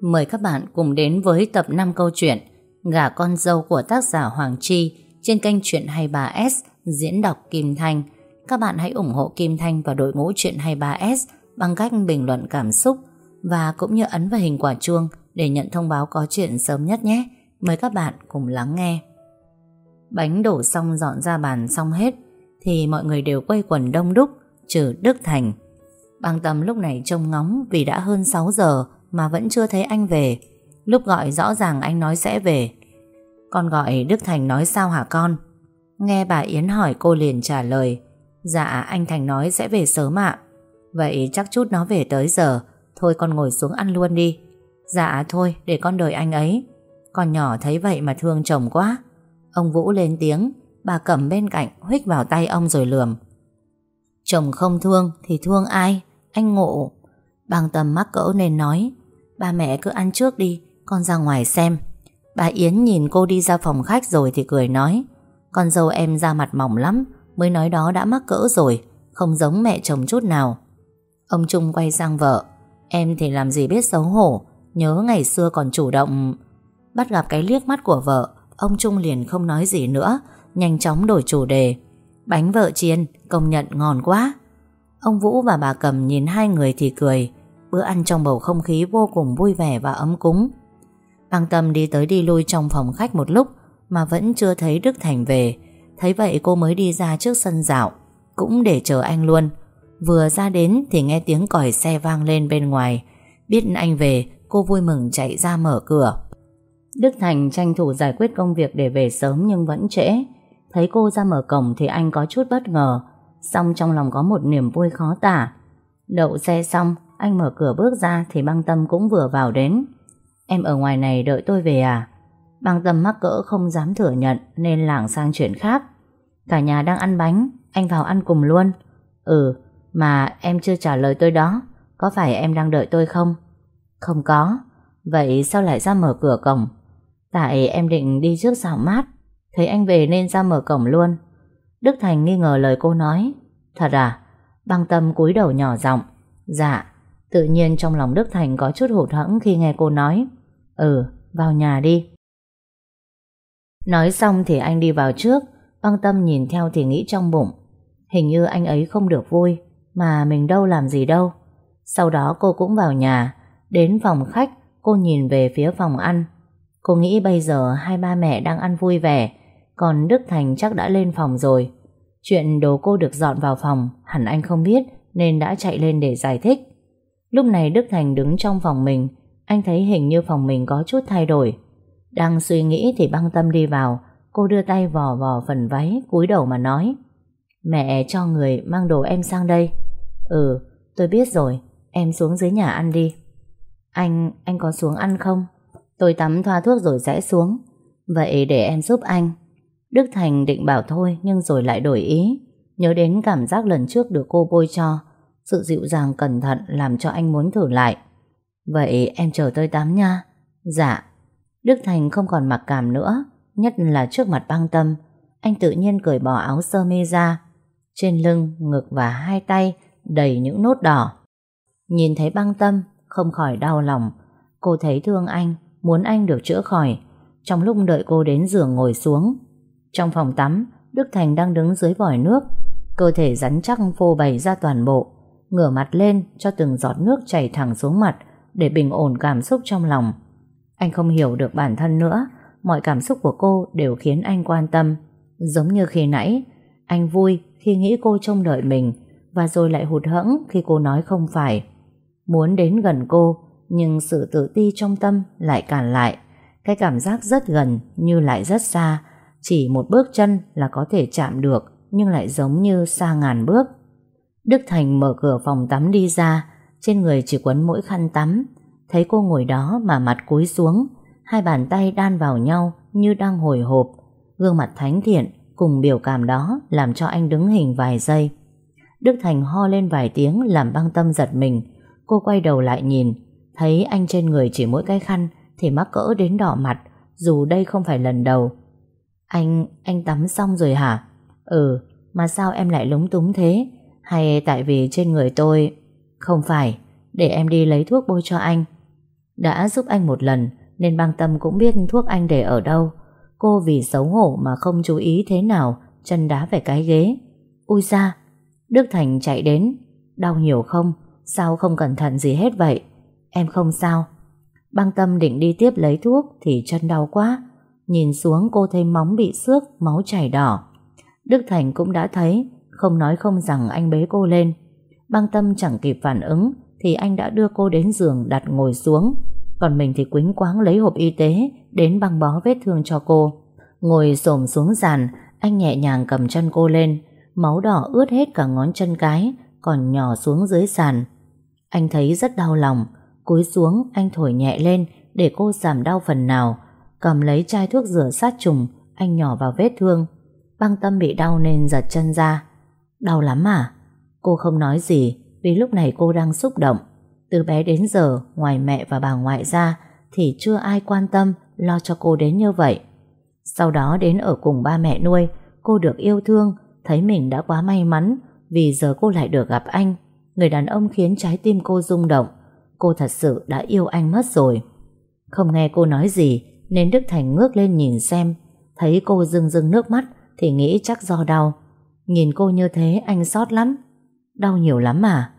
Mời các bạn cùng đến với tập 5 câu chuyện Gả con dâu của tác giả Hoàng Chi trên kênh Chuyện 23S diễn đọc Kim Thanh. Các bạn hãy ủng hộ Kim Thanh và đội ngũ Chuyện 23S bằng cách bình luận cảm xúc và cũng như ấn vào hình quả chuông để nhận thông báo có chuyện sớm nhất nhé. Mời các bạn cùng lắng nghe. Bánh đổ xong dọn ra bàn xong hết thì mọi người đều quay quần đông đúc, trừ Đức Thành. Băng tâm lúc này trông ngóng vì đã hơn 6 giờ mà vẫn chưa thấy anh về. Lúc gọi rõ ràng anh nói sẽ về. Con gọi Đức Thành nói sao hả con? Nghe bà Yến hỏi cô liền trả lời Dạ anh Thành nói sẽ về sớm ạ. Vậy chắc chút nó về tới giờ. Thôi con ngồi xuống ăn luôn đi. Dạ thôi, để con đợi anh ấy. Con nhỏ thấy vậy mà thương chồng quá. Ông Vũ lên tiếng, Bà cầm bên cạnh huých vào tay ông rồi lườm. Chồng không thương thì thương ai? Anh ngộ. Bằng tầm mắc cỡ nên nói Ba mẹ cứ ăn trước đi, Con ra ngoài xem. Bà Yến nhìn cô đi ra phòng khách rồi thì cười nói, Con dâu em ra mặt mỏng lắm, Mới nói đó đã mắc cỡ rồi, Không giống mẹ chồng chút nào. Ông Trung quay sang vợ, Em thì làm gì biết xấu hổ, Nhớ ngày xưa còn chủ động. Bắt gặp cái liếc mắt của vợ, Ông Trung liền không nói gì nữa, Nhanh chóng đổi chủ đề, Bánh vợ chiên, công nhận ngon quá. Ông Vũ và bà Cầm nhìn hai người thì cười Bữa ăn trong bầu không khí vô cùng vui vẻ và ấm cúng. Băng Tâm đi tới đi lui trong phòng khách một lúc Mà vẫn chưa thấy Đức Thành về. Thấy vậy cô mới đi ra trước sân dạo, Cũng để chờ anh luôn. Vừa ra đến thì nghe tiếng còi xe vang lên bên ngoài. Biết anh về, Cô vui mừng chạy ra mở cửa. Đức Thành tranh thủ giải quyết công việc để về sớm nhưng vẫn trễ. Thấy cô ra mở cổng thì anh có chút bất ngờ. Xong trong lòng có một niềm vui khó tả. Đậu xe xong anh mở cửa bước ra Thì băng tâm cũng vừa vào đến. Em ở ngoài này đợi tôi về à? Băng tâm mắc cỡ không dám thừa nhận Nên lảng sang chuyện khác. Cả nhà đang ăn bánh, Anh vào ăn cùng luôn. Ừ mà em chưa trả lời tôi đó. Có phải em đang đợi tôi không? Không có. Vậy sao lại ra mở cửa cổng? Tại em định đi trước xào mát. Thấy anh về nên ra mở cổng luôn. Đức Thành nghi ngờ lời cô nói. Thật à? Băng tâm cúi đầu nhỏ giọng. Dạ. Tự nhiên trong lòng Đức Thành có chút hụt hẫng khi nghe cô nói Ừ vào nhà đi. Nói xong thì anh đi vào trước, Băng tâm nhìn theo thì nghĩ trong bụng, Hình như anh ấy không được vui, Mà mình đâu làm gì đâu. Sau đó cô cũng vào nhà, Đến phòng khách, Cô nhìn về phía phòng ăn. Cô nghĩ bây giờ hai ba mẹ đang ăn vui vẻ, Còn Đức Thành chắc đã lên phòng rồi. Chuyện đồ cô được dọn vào phòng Hẳn anh không biết Nên đã chạy lên để giải thích. Lúc này Đức Thành đứng trong phòng mình. Anh thấy hình như phòng mình có chút thay đổi. Đang suy nghĩ thì băng tâm đi vào. Cô đưa tay vò vò phần váy cúi đầu mà nói. Mẹ cho người mang đồ em sang đây. Ừ tôi biết rồi. Em xuống dưới nhà ăn đi. Anh, anh có xuống ăn không? Tôi tắm thoa thuốc rồi sẽ xuống. Vậy để em giúp anh. Đức Thành định bảo thôi Nhưng rồi lại đổi ý. Nhớ đến cảm giác lần trước được cô bôi cho. Sự dịu dàng cẩn thận Làm cho anh muốn thử lại. Vậy em chờ tôi tắm nha. Dạ. Đức Thành không còn mặc cảm nữa Nhất là trước mặt băng tâm. Anh tự nhiên cởi bỏ áo sơ mi ra. Trên lưng, ngực và hai tay Đầy những nốt đỏ. Nhìn thấy băng tâm Không khỏi đau lòng. Cô thấy thương anh Muốn anh được chữa khỏi. Trong lúc đợi cô đến giường ngồi xuống. Trong phòng tắm Đức Thành đang đứng dưới vòi nước. Cơ thể rắn chắc phô bày ra toàn bộ. Ngửa mặt lên cho từng giọt nước chảy thẳng xuống mặt Để bình ổn cảm xúc trong lòng. Anh không hiểu được bản thân nữa, Mọi cảm xúc của cô đều khiến anh quan tâm. Giống như khi nãy, Anh vui khi nghĩ cô trông đợi mình Và rồi lại hụt hẫng khi cô nói không phải. Muốn đến gần cô, Nhưng sự tự ti trong tâm lại cản lại. Cái cảm giác rất gần như lại rất xa, Chỉ một bước chân là có thể chạm được Nhưng lại giống như xa ngàn bước. Đức Thành mở cửa phòng tắm đi ra. Trên người chỉ quấn mỗi khăn tắm. Thấy cô ngồi đó mà mặt cúi xuống Hai bàn tay đan vào nhau Như đang hồi hộp. Gương mặt thánh thiện cùng biểu cảm đó Làm cho anh đứng hình vài giây. Đức Thành ho lên vài tiếng Làm băng tâm giật mình. Cô quay đầu lại nhìn Thấy anh trên người chỉ mỗi cái khăn Thì mắc cỡ đến đỏ mặt Dù đây không phải lần đầu. Anh, anh tắm xong rồi hả? Ừ, mà sao em lại lúng túng thế? Hay tại vì trên người tôi... Không phải, để em đi lấy thuốc bôi cho anh. Đã giúp anh một lần nên băng tâm cũng biết thuốc anh để ở đâu. Cô vì xấu hổ mà không chú ý thế nào chân đá về cái ghế. Ui ra, Đức Thành chạy đến. Đau nhiều không? Sao không cẩn thận gì hết vậy? Em không sao. Băng tâm định đi tiếp lấy thuốc thì chân đau quá. Nhìn xuống cô thấy móng bị xước, máu chảy đỏ. Đức Thành cũng đã thấy, không nói không rằng anh bế cô lên. Băng tâm chẳng kịp phản ứng thì anh đã đưa cô đến giường đặt ngồi xuống. Còn mình thì quính quáng lấy hộp y tế đến băng bó vết thương cho cô. Ngồi xổm xuống giàn, anh nhẹ nhàng cầm chân cô lên. Máu đỏ ướt hết cả ngón chân cái, còn nhỏ xuống dưới sàn. Anh thấy rất đau lòng. Cúi xuống, anh thổi nhẹ lên để cô giảm đau phần nào. Cầm lấy chai thuốc rửa sát trùng, anh nhỏ vào vết thương. Băng tâm bị đau nên giật chân ra. Đau lắm à? Cô không nói gì vì lúc này cô đang xúc động. Từ bé đến giờ, ngoài mẹ và bà ngoại ra, thì chưa ai quan tâm, lo cho cô đến như vậy. Sau đó đến ở cùng ba mẹ nuôi, cô được yêu thương, thấy mình đã quá may mắn vì giờ cô lại được gặp anh. Người đàn ông khiến trái tim cô rung động. Cô thật sự đã yêu anh mất rồi. Không nghe cô nói gì, nên Đức Thành ngước lên nhìn xem. Thấy cô rưng rưng nước mắt thì nghĩ chắc do đau. Nhìn cô như thế anh xót lắm. Đau nhiều lắm mà.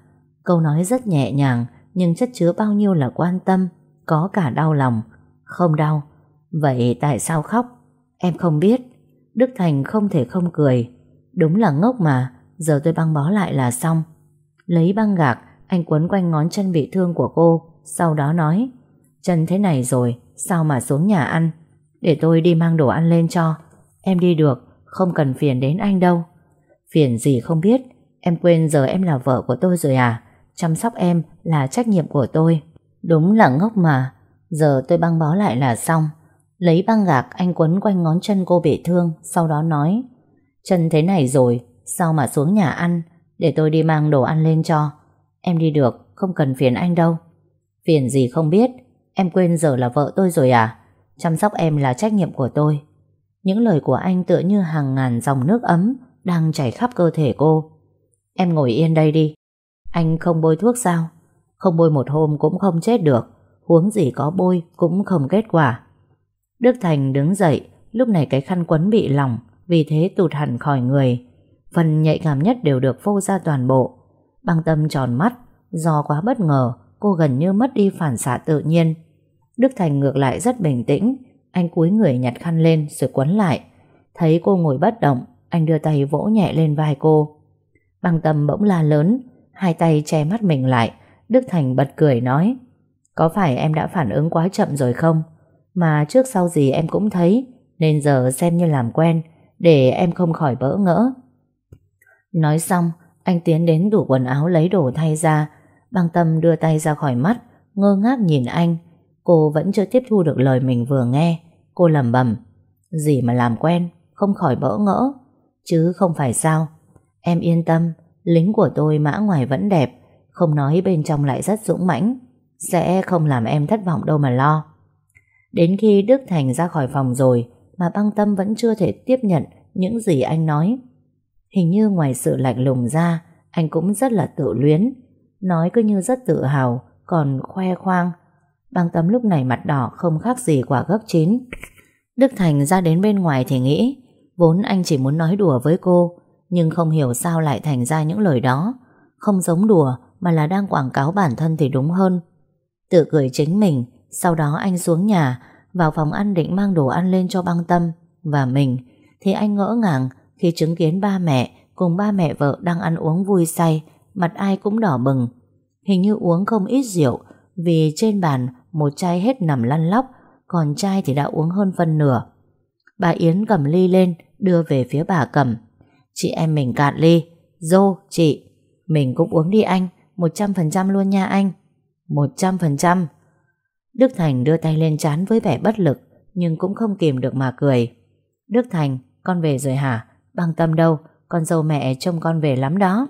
Câu nói rất nhẹ nhàng nhưng chất chứa bao nhiêu là quan tâm, có cả đau lòng. Không đau. Vậy tại sao khóc? Em không biết. Đức Thành không thể không cười. Đúng là ngốc mà, giờ tôi băng bó lại là xong. Lấy băng gạc, anh quấn quanh ngón chân bị thương của cô, sau đó nói Chân thế này rồi, sao mà xuống nhà ăn? Để tôi đi mang đồ ăn lên cho. Em đi được, không cần phiền đến anh đâu. Phiền gì không biết, em quên giờ em là vợ của tôi rồi à? Chăm sóc em là trách nhiệm của tôi. Đúng là ngốc mà, giờ tôi băng bó lại là xong. Lấy băng gạc anh quấn quanh ngón chân cô bị thương, sau đó nói Chân thế này rồi, sao mà xuống nhà ăn, để tôi đi mang đồ ăn lên cho. Em đi được, không cần phiền anh đâu. Phiền gì không biết, em quên giờ là vợ tôi rồi à? Chăm sóc em là trách nhiệm của tôi. Những lời của anh tựa như hàng ngàn dòng nước ấm đang chảy khắp cơ thể cô. Em ngồi yên đây đi. Anh không bôi thuốc sao? Không bôi một hôm cũng không chết được. Huống gì có bôi cũng không kết quả. Đức Thành đứng dậy, lúc này cái khăn quấn bị lỏng, vì thế tụt hẳn khỏi người. Phần nhạy cảm nhất đều được phô ra toàn bộ. Băng tâm tròn mắt, do quá bất ngờ, cô gần như mất đi phản xạ tự nhiên. Đức Thành ngược lại rất bình tĩnh, anh cúi người nhặt khăn lên rồi quấn lại. Thấy cô ngồi bất động, anh đưa tay vỗ nhẹ lên vai cô. Băng tâm bỗng la lớn, hai tay che mắt mình lại. Đức Thành bật cười nói, có phải em đã phản ứng quá chậm rồi không? Mà trước sau gì em cũng thấy, nên giờ xem như làm quen, để em không khỏi bỡ ngỡ. Nói xong, anh tiến đến tủ quần áo lấy đồ thay ra. Băng tâm đưa tay ra khỏi mắt, ngơ ngác nhìn anh. Cô vẫn chưa tiếp thu được lời mình vừa nghe. Cô lẩm bẩm Gì mà làm quen, không khỏi bỡ ngỡ. Chứ không phải sao. Em yên tâm, lính của tôi mã ngoài vẫn đẹp, không nói bên trong lại rất dũng mãnh. Sẽ không làm em thất vọng đâu mà lo. Đến khi Đức Thành ra khỏi phòng rồi, mà băng tâm vẫn chưa thể tiếp nhận những gì anh nói. Hình như ngoài sự lạnh lùng ra, anh cũng rất là tự luyến. Nói cứ như rất tự hào, còn khoe khoang. Băng tâm lúc này mặt đỏ không khác gì quả gấp chín. Đức Thành ra đến bên ngoài thì nghĩ, vốn anh chỉ muốn nói đùa với cô, nhưng không hiểu sao lại thành ra những lời đó. Không giống đùa, mà là đang quảng cáo bản thân thì đúng hơn. Tự cười chính mình, sau đó anh xuống nhà, vào phòng ăn định mang đồ ăn lên cho băng tâm và mình, thì anh ngỡ ngàng khi chứng kiến ba mẹ cùng ba mẹ vợ đang ăn uống vui say, mặt ai cũng đỏ bừng. Hình như uống không ít rượu, vì trên bàn một chai hết nằm lăn lóc, còn chai thì đã uống hơn phân nửa. Bà Yến cầm ly lên, đưa về phía bà cầm. Chị em mình cạn ly. Dô, chị. Mình cũng uống đi anh, 100% luôn nha anh. 100%. Đức Thành đưa tay lên chán với vẻ bất lực, nhưng cũng không kìm được mà cười. Đức Thành, con về rồi hả? Băng tâm đâu? Con dâu mẹ trông con về lắm đó.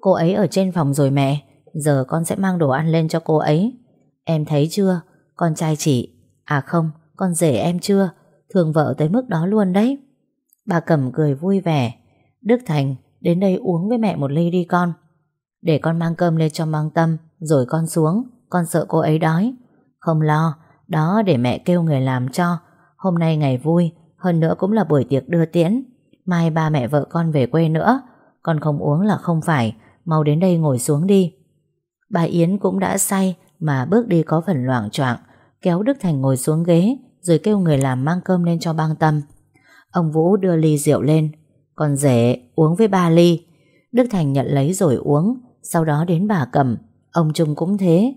Cô ấy ở trên phòng rồi mẹ, giờ con sẽ mang đồ ăn lên cho cô ấy. Em thấy chưa? Con trai chị. À không, con rể em chưa? thường vợ tới mức đó luôn đấy. Bà Cẩm cười vui vẻ. Đức Thành, đến đây uống với mẹ một ly đi con. Để con mang cơm lên cho mang tâm, rồi con xuống. Con sợ cô ấy đói. Không lo, đó để mẹ kêu người làm cho. Hôm nay ngày vui, hơn nữa cũng là buổi tiệc đưa tiễn. Mai ba mẹ vợ con về quê nữa. Con không uống là không phải, mau đến đây ngồi xuống đi. Bà Yến cũng đã say mà bước đi có phần loảng choạng kéo Đức Thành ngồi xuống ghế rồi kêu người làm mang cơm lên cho băng tâm. Ông Vũ đưa ly rượu lên. Còn rể uống với ba ly. Đức Thành nhận lấy rồi uống, sau đó đến bà cầm. Ông Trung cũng thế.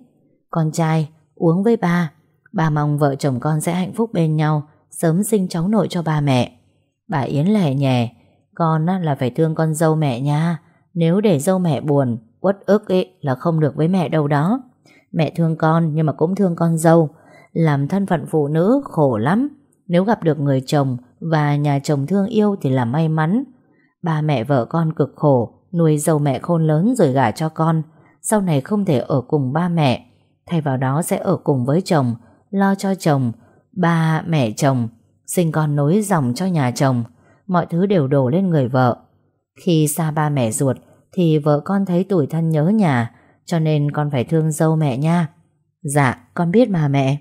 Con trai uống với ba. Bà mong vợ chồng con sẽ hạnh phúc bên nhau, sớm sinh cháu nội cho ba mẹ. Bà Yến lẻ nhẹ, con là phải thương con dâu mẹ nha. Nếu để dâu mẹ buồn, uất ức ấy là không được với mẹ đâu đó. Mẹ thương con nhưng mà cũng thương con dâu. Làm thân phận phụ nữ khổ lắm. Nếu gặp được người chồng và nhà chồng thương yêu thì là may mắn. Ba mẹ vợ con cực khổ, nuôi dâu mẹ khôn lớn rồi gả cho con. Sau này không thể ở cùng ba mẹ. Thay vào đó sẽ ở cùng với chồng, lo cho chồng, ba mẹ chồng, sinh con nối dòng cho nhà chồng. Mọi thứ đều đổ lên người vợ. Khi xa ba mẹ ruột thì vợ con thấy tủi thân nhớ nhà, cho nên con phải thương dâu mẹ nha. Dạ, con biết mà mẹ.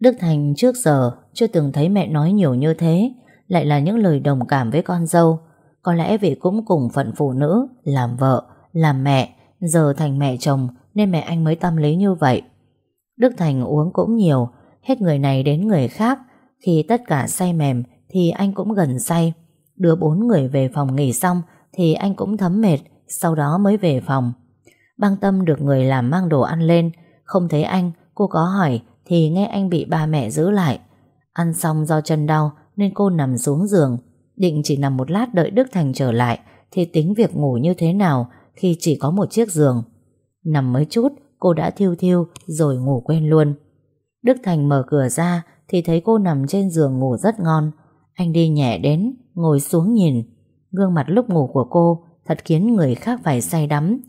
Đức Thành trước giờ chưa từng thấy mẹ nói nhiều như thế, lại là những lời đồng cảm với con dâu. Có lẽ vì cũng cùng phận phụ nữ, làm vợ, làm mẹ, giờ thành mẹ chồng nên mẹ anh mới tâm lý như vậy. Đức Thành uống cũng nhiều, hết người này đến người khác. Khi tất cả say mềm thì anh cũng gần say. Đưa bốn người về phòng nghỉ xong thì anh cũng thấm mệt, sau đó mới về phòng. Băng tâm được người làm mang đồ ăn lên, không thấy anh, cô có hỏi thì nghe anh bị ba mẹ giữ lại. Ăn xong do chân đau nên cô nằm xuống giường, định chỉ nằm một lát đợi Đức Thành trở lại thì tính việc ngủ như thế nào khi chỉ có một chiếc giường. Nằm mới chút, cô đã thiêu thiêu rồi ngủ quên luôn. Đức Thành mở cửa ra thì thấy cô nằm trên giường ngủ rất ngon. Anh đi nhẹ đến, ngồi xuống nhìn. Gương mặt lúc ngủ của cô thật khiến người khác phải say đắm.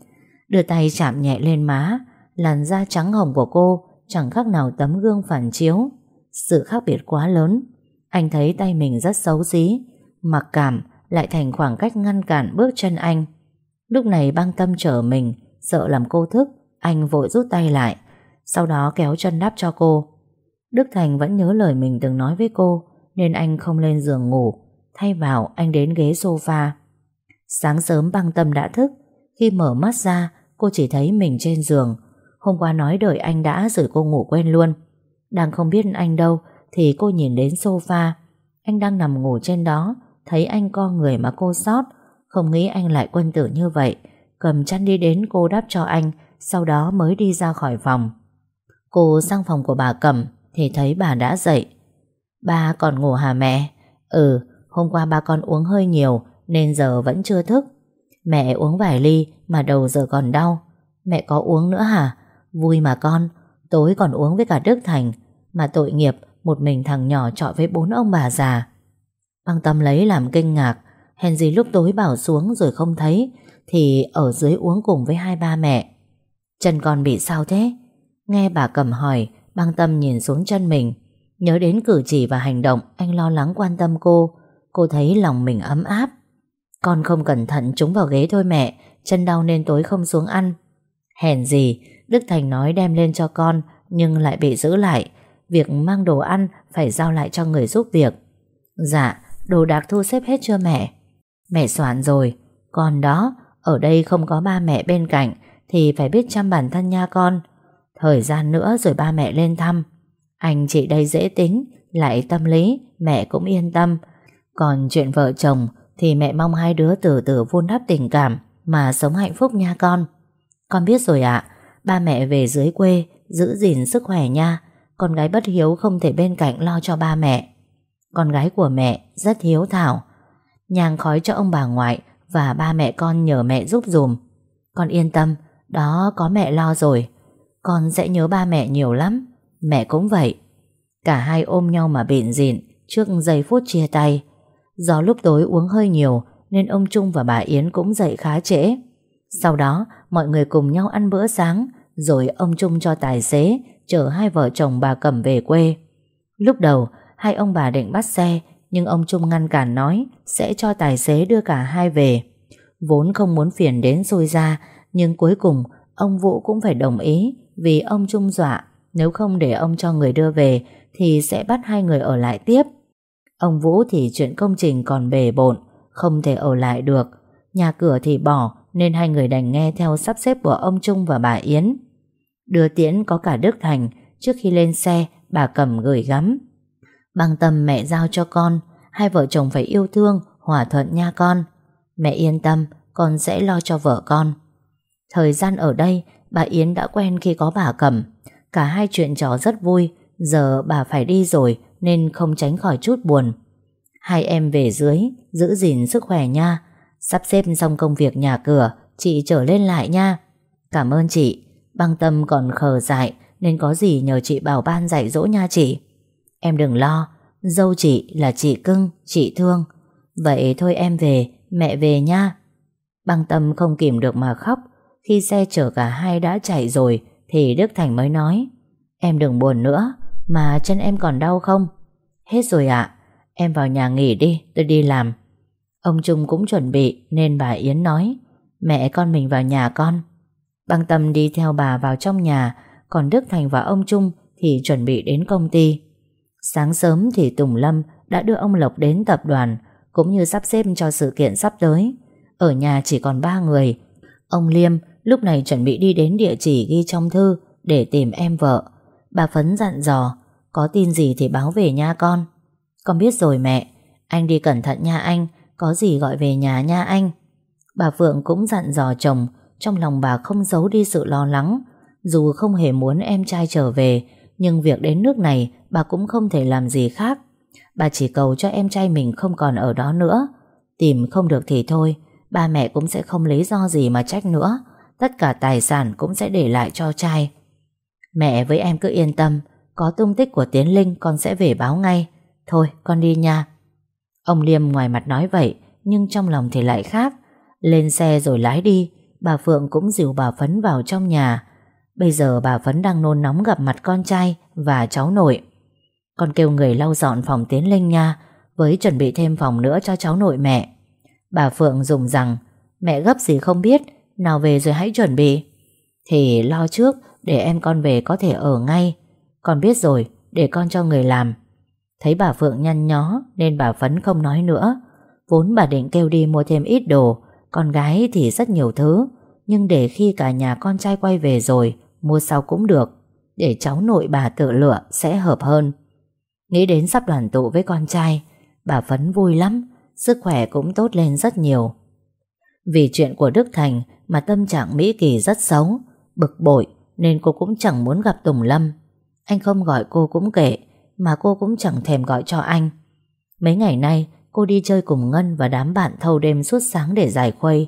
Đưa tay chạm nhẹ lên má, làn da trắng hồng của cô chẳng khác nào tấm gương phản chiếu. Sự khác biệt quá lớn. Anh thấy tay mình rất xấu xí, mặc cảm lại thành khoảng cách ngăn cản bước chân anh. Lúc này băng tâm trở mình, sợ làm cô thức, anh vội rút tay lại, sau đó kéo chân đáp cho cô. Đức Thành vẫn nhớ lời mình từng nói với cô, nên anh không lên giường ngủ, thay vào anh đến ghế sofa. Sáng sớm băng tâm đã thức, khi mở mắt ra, cô chỉ thấy mình trên giường. Hôm qua nói đợi anh đã rồi cô ngủ quên luôn. Đang không biết anh đâu, thì cô nhìn đến sofa. Anh đang nằm ngủ trên đó, thấy anh co người mà cô sót, không nghĩ anh lại quân tử như vậy. Cầm chăn đi đến cô đáp cho anh, sau đó mới đi ra khỏi phòng. Cô sang phòng của bà Cẩm thì thấy bà đã dậy. Ba còn ngủ hả mẹ? Ừ, hôm qua ba con uống hơi nhiều nên giờ vẫn chưa thức. Mẹ uống vài ly mà đầu giờ còn đau. Mẹ có uống nữa hả? Vui mà con, tối còn uống với cả Đức Thành. Mà tội nghiệp, một mình thằng nhỏ trọi với bốn ông bà già. Băng tâm lấy làm kinh ngạc. Hèn gì lúc tối bảo xuống rồi không thấy, thì ở dưới uống cùng với hai ba mẹ. Chân con bị sao thế? Nghe bà cầm hỏi, băng tâm nhìn xuống chân mình. Nhớ đến cử chỉ và hành động, anh lo lắng quan tâm cô. Cô thấy lòng mình ấm áp. Con không cẩn thận trúng vào ghế thôi mẹ, chân đau nên tối không xuống ăn. Hèn gì, Đức Thành nói đem lên cho con, nhưng lại bị giữ lại. Việc mang đồ ăn phải giao lại cho người giúp việc. Dạ, đồ đạc thu xếp hết chưa mẹ? Mẹ soạn rồi. Con đó, ở đây không có ba mẹ bên cạnh, thì phải biết chăm bản thân nha con. Thời gian nữa rồi ba mẹ lên thăm. Anh chị đây dễ tính, lại tâm lý, mẹ cũng yên tâm. Còn chuyện vợ chồng thì mẹ mong hai đứa từ từ vun đắp tình cảm mà sống hạnh phúc nha con. Con biết rồi ạ, ba mẹ về dưới quê giữ gìn sức khỏe nha. Con gái bất hiếu không thể bên cạnh lo cho ba mẹ. Con gái của mẹ rất hiếu thảo. Nhang khói cho ông bà ngoại và ba mẹ con nhờ mẹ giúp dùm. Con yên tâm, đó có mẹ lo rồi. Con sẽ nhớ ba mẹ nhiều lắm. Mẹ cũng vậy. Cả hai ôm nhau mà bịn dịn trước giây phút chia tay. Do lúc tối uống hơi nhiều nên ông Trung và bà Yến cũng dậy khá trễ. Sau đó mọi người cùng nhau ăn bữa sáng rồi ông Trung cho tài xế, chở hai vợ chồng bà Cẩm về quê. Lúc đầu, hai ông bà định bắt xe, nhưng ông Trung ngăn cản nói sẽ cho tài xế đưa cả hai về. Vốn không muốn phiền đến xôi ra, nhưng cuối cùng, ông Vũ cũng phải đồng ý vì ông Trung dọa Nếu không để ông cho người đưa về, Thì sẽ bắt hai người ở lại tiếp Ông Vũ thì chuyện công trình còn bề bộn, Không thể ở lại được Nhà cửa thì bỏ, Nên hai người đành nghe theo sắp xếp của ông Trung và bà Yến Đưa tiễn có cả Đức Thành Trước khi lên xe, Bà cầm gửi gắm. Bằng tâm mẹ giao cho con, Hai vợ chồng phải yêu thương, Hòa thuận nha con. Mẹ yên tâm, Con sẽ lo cho vợ con. Thời gian ở đây, Bà Yến đã quen khi có bà cầm. Cả hai chuyện trò rất vui, Giờ bà phải đi rồi Nên không tránh khỏi chút buồn. Hai em về dưới, Giữ gìn sức khỏe nha. Sắp xếp xong công việc nhà cửa, Chị trở lên lại nha. Cảm ơn chị. Băng tâm còn khờ dại Nên có gì nhờ chị bảo ban dạy dỗ nha chị? Em đừng lo Dâu chị là chị cưng, chị thương. Vậy thôi em về Mẹ về nha. Băng tâm không kìm được mà khóc. Khi xe chở cả hai đã chạy rồi Thì Đức Thành mới nói Em đừng buồn nữa Mà chân em còn đau không? Hết rồi ạ Em vào nhà nghỉ đi tôi đi làm. Ông Trung cũng chuẩn bị Nên bà Yến nói Mẹ con mình vào nhà con. Băng tâm đi theo bà vào trong nhà Còn Đức Thành và ông Trung Thì chuẩn bị đến công ty Sáng sớm thì Tùng Lâm đã đưa ông Lộc đến tập đoàn cũng như sắp xếp cho sự kiện sắp tới. Ở nhà chỉ còn ba người. Ông Liêm lúc này chuẩn bị đi đến địa chỉ ghi trong thư để tìm em vợ. Bà Phấn dặn dò, có tin gì thì báo về nha con. Con biết rồi mẹ, anh đi cẩn thận nha anh, có gì gọi về nhà nha anh. Bà Phượng cũng dặn dò chồng, trong lòng bà không giấu đi sự lo lắng. Dù không hề muốn em trai trở về, nhưng việc đến nước này bà cũng không thể làm gì khác. Bà chỉ cầu cho em trai mình không còn ở đó nữa. Tìm không được thì thôi, ba mẹ cũng sẽ không lý do gì mà trách nữa. Tất cả tài sản cũng sẽ để lại cho trai. Mẹ với em cứ yên tâm, có tung tích của Tiến Linh con sẽ về báo ngay. Thôi, con đi nha. Ông Liêm ngoài mặt nói vậy, nhưng trong lòng thì lại khác. Lên xe rồi lái đi, bà Phượng cũng dìu bà Phấn vào trong nhà. Bây giờ bà Phấn đang nôn nóng gặp mặt con trai và cháu nội. Con kêu người lau dọn phòng Tiến Linh nha, với chuẩn bị thêm phòng nữa cho cháu nội mẹ. Bà Phượng dùng rằng, mẹ gấp gì không biết, nào về rồi hãy chuẩn bị. Thì lo trước, để em con về có thể ở ngay. Con biết rồi, để con cho người làm. Thấy bà Phượng nhăn nhó, nên bà Phấn không nói nữa. Vốn bà định kêu đi mua thêm ít đồ, con gái thì rất nhiều thứ. Nhưng để khi cả nhà con trai quay về rồi, mua sau cũng được. Để cháu nội bà tự lựa sẽ hợp hơn. Nghĩ đến sắp đoàn tụ với con trai, bà Phấn vui lắm, sức khỏe cũng tốt lên rất nhiều. Vì chuyện của Đức Thành mà tâm trạng Mỹ Kỳ rất xấu, bực bội nên cô cũng chẳng muốn gặp Tùng Lâm. Anh không gọi cô cũng kệ, mà cô cũng chẳng thèm gọi cho anh. Mấy ngày nay, cô đi chơi cùng Ngân và đám bạn thâu đêm suốt sáng để giải khuây.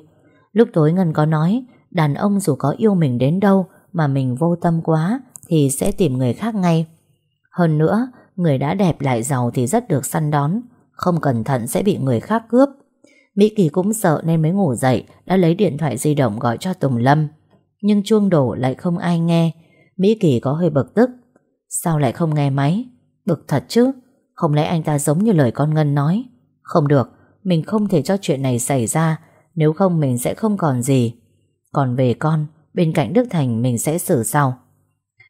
Lúc tối Ngân có nói, đàn ông dù có yêu mình đến đâu mà mình vô tâm quá thì sẽ tìm người khác ngay. Hơn nữa, người đã đẹp lại giàu thì rất được săn đón, không cẩn thận sẽ bị người khác cướp. Mỹ Kỳ cũng sợ nên mới ngủ dậy đã lấy điện thoại di động gọi cho Tùng Lâm. Nhưng chuông đổ lại không ai nghe. Mỹ Kỳ có hơi bực tức. Sao lại không nghe máy? Bực thật chứ. Không lẽ anh ta giống như lời con Ngân nói? Không được, mình không thể cho chuyện này xảy ra, nếu không mình sẽ không còn gì. Còn về con, bên cạnh Đức Thành mình sẽ xử sau.